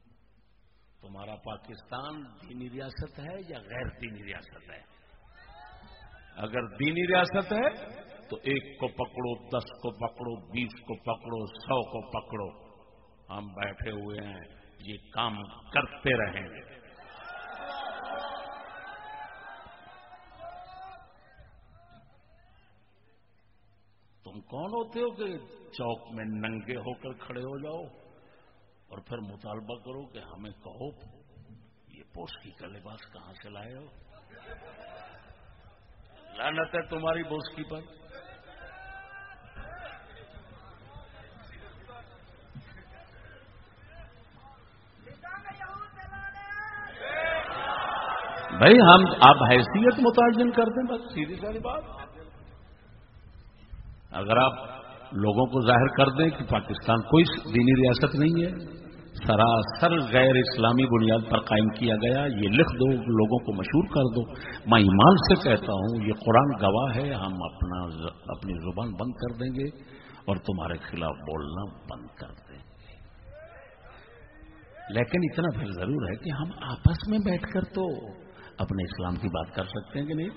تمہارا پاکستان دینی ریاست ہے یا غیر دینی ریاست ہے؟ اگر دینی ریاست ہے تو ایک کو پکڑو، دس کو پکڑو، بیس کو پکڑو، سو کو پکڑو۔ ہم بیٹھے ہوئے ہیں، یہ کام کرتے رہیں گے۔ تم کون ہوتے ہو کہ چوک میں ننگے ہو کر کھڑے ہو جاؤ اور پھر مطالبہ کرو کہ ہمیں کہو، یہ پوسکی کا لباس کہاں سے لائے ہو؟ لانت ہے تمہاری بوسکی پر۔ بھائی ہم آپ حیثیت متعین کر دیں، بس سیدھی ساری بات۔ اگر آپ لوگوں کو ظاہر کر دیں کہ پاکستان کوئی دینی ریاست نہیں ہے، سراسر غیر اسلامی بنیاد پر قائم کیا گیا، یہ لکھ دو، لوگوں کو مشہور کر دو۔ میں ایمان سے کہتا ہوں، یہ قرآن گواہ ہے، ہم اپنا اپنی زبان بند کر دیں گے اور تمہارے خلاف بولنا بند کر دیں گے۔ لیکن اتنا پھر ضرور ہے کہ ہم آپس میں بیٹھ کر تو اپنے اسلام کی بات کر سکتے ہیں کہ نہیں؟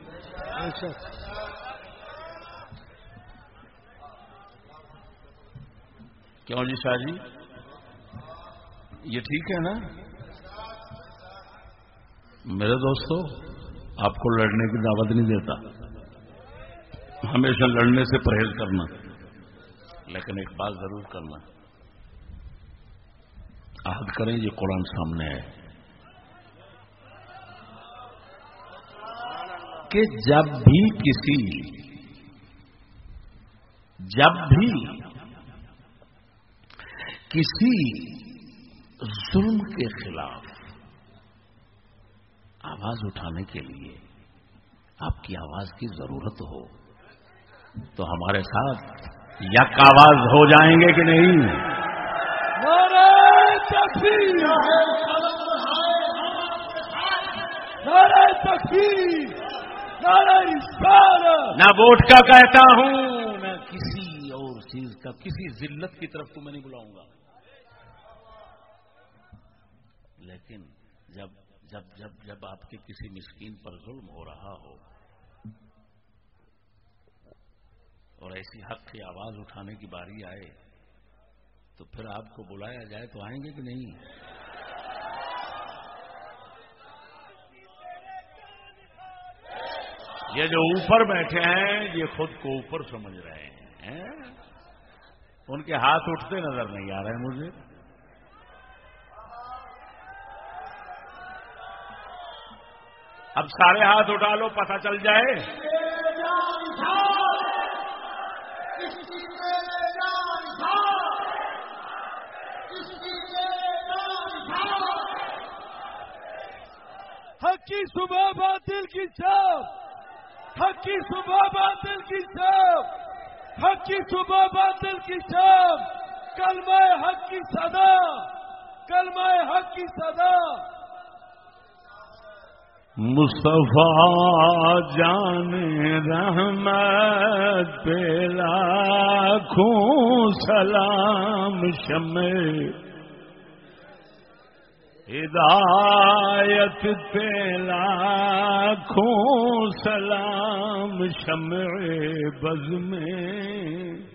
کیوں جی شاہ جی؟ یہ ٹھیک ہے نا؟ میرے دوستو، آپ کو لڑنے کی دعوت نہیں دیتا۔ ہمیشہ لڑنے سے پرہیز کرنا۔ لیکن ایک بات ضرور کرنا۔ عہد کریں، یہ قرآن سامنے ہے۔ کہ جب بھی کسی جب بھی کسی ظلم کے خلاف آواز اٹھانے کے لیے آپ کی آواز کی ضرورت ہو، تو ہمارے ساتھ یک آواز ہو جائیں گے کہ نہیں؟
نعرہ
نہ ووٹ کا کہتا ہوں، نہ کسی اور چیز کا، کسی ذلت کی طرف کو میں نہیں بلاؤں گا۔ لیکن جب جب جب جب آپ کے کسی مسکین پر ظلم ہو رہا ہو، اور ایسی حق کی آواز اٹھانے کی باری آئے، تو پھر آپ کو بلایا جائے تو آئیں گے کہ نہیں؟ یہ جو اوپر بیٹھے ہیں، یہ خود کو اوپر سمجھ رہے ہیں ان کے ہاتھ اٹھتے نظر نہیں آ رہے ہیں مجھے۔ اب سارے ہاتھ اٹھا لو، پتہ چل جائے۔
حق کی صبح باطل کی چھاپ حق کی صبح باطل کی چھاپ حق کی صبح باطل کی چھاپ کلمہ حق کی صدا، کلمہ حق کی صدا۔
مصطفیٰ جان رحمت پہ لاکھوں سلام شمع۔ ہدایت پہ لاکھوں سلام شمع بز میں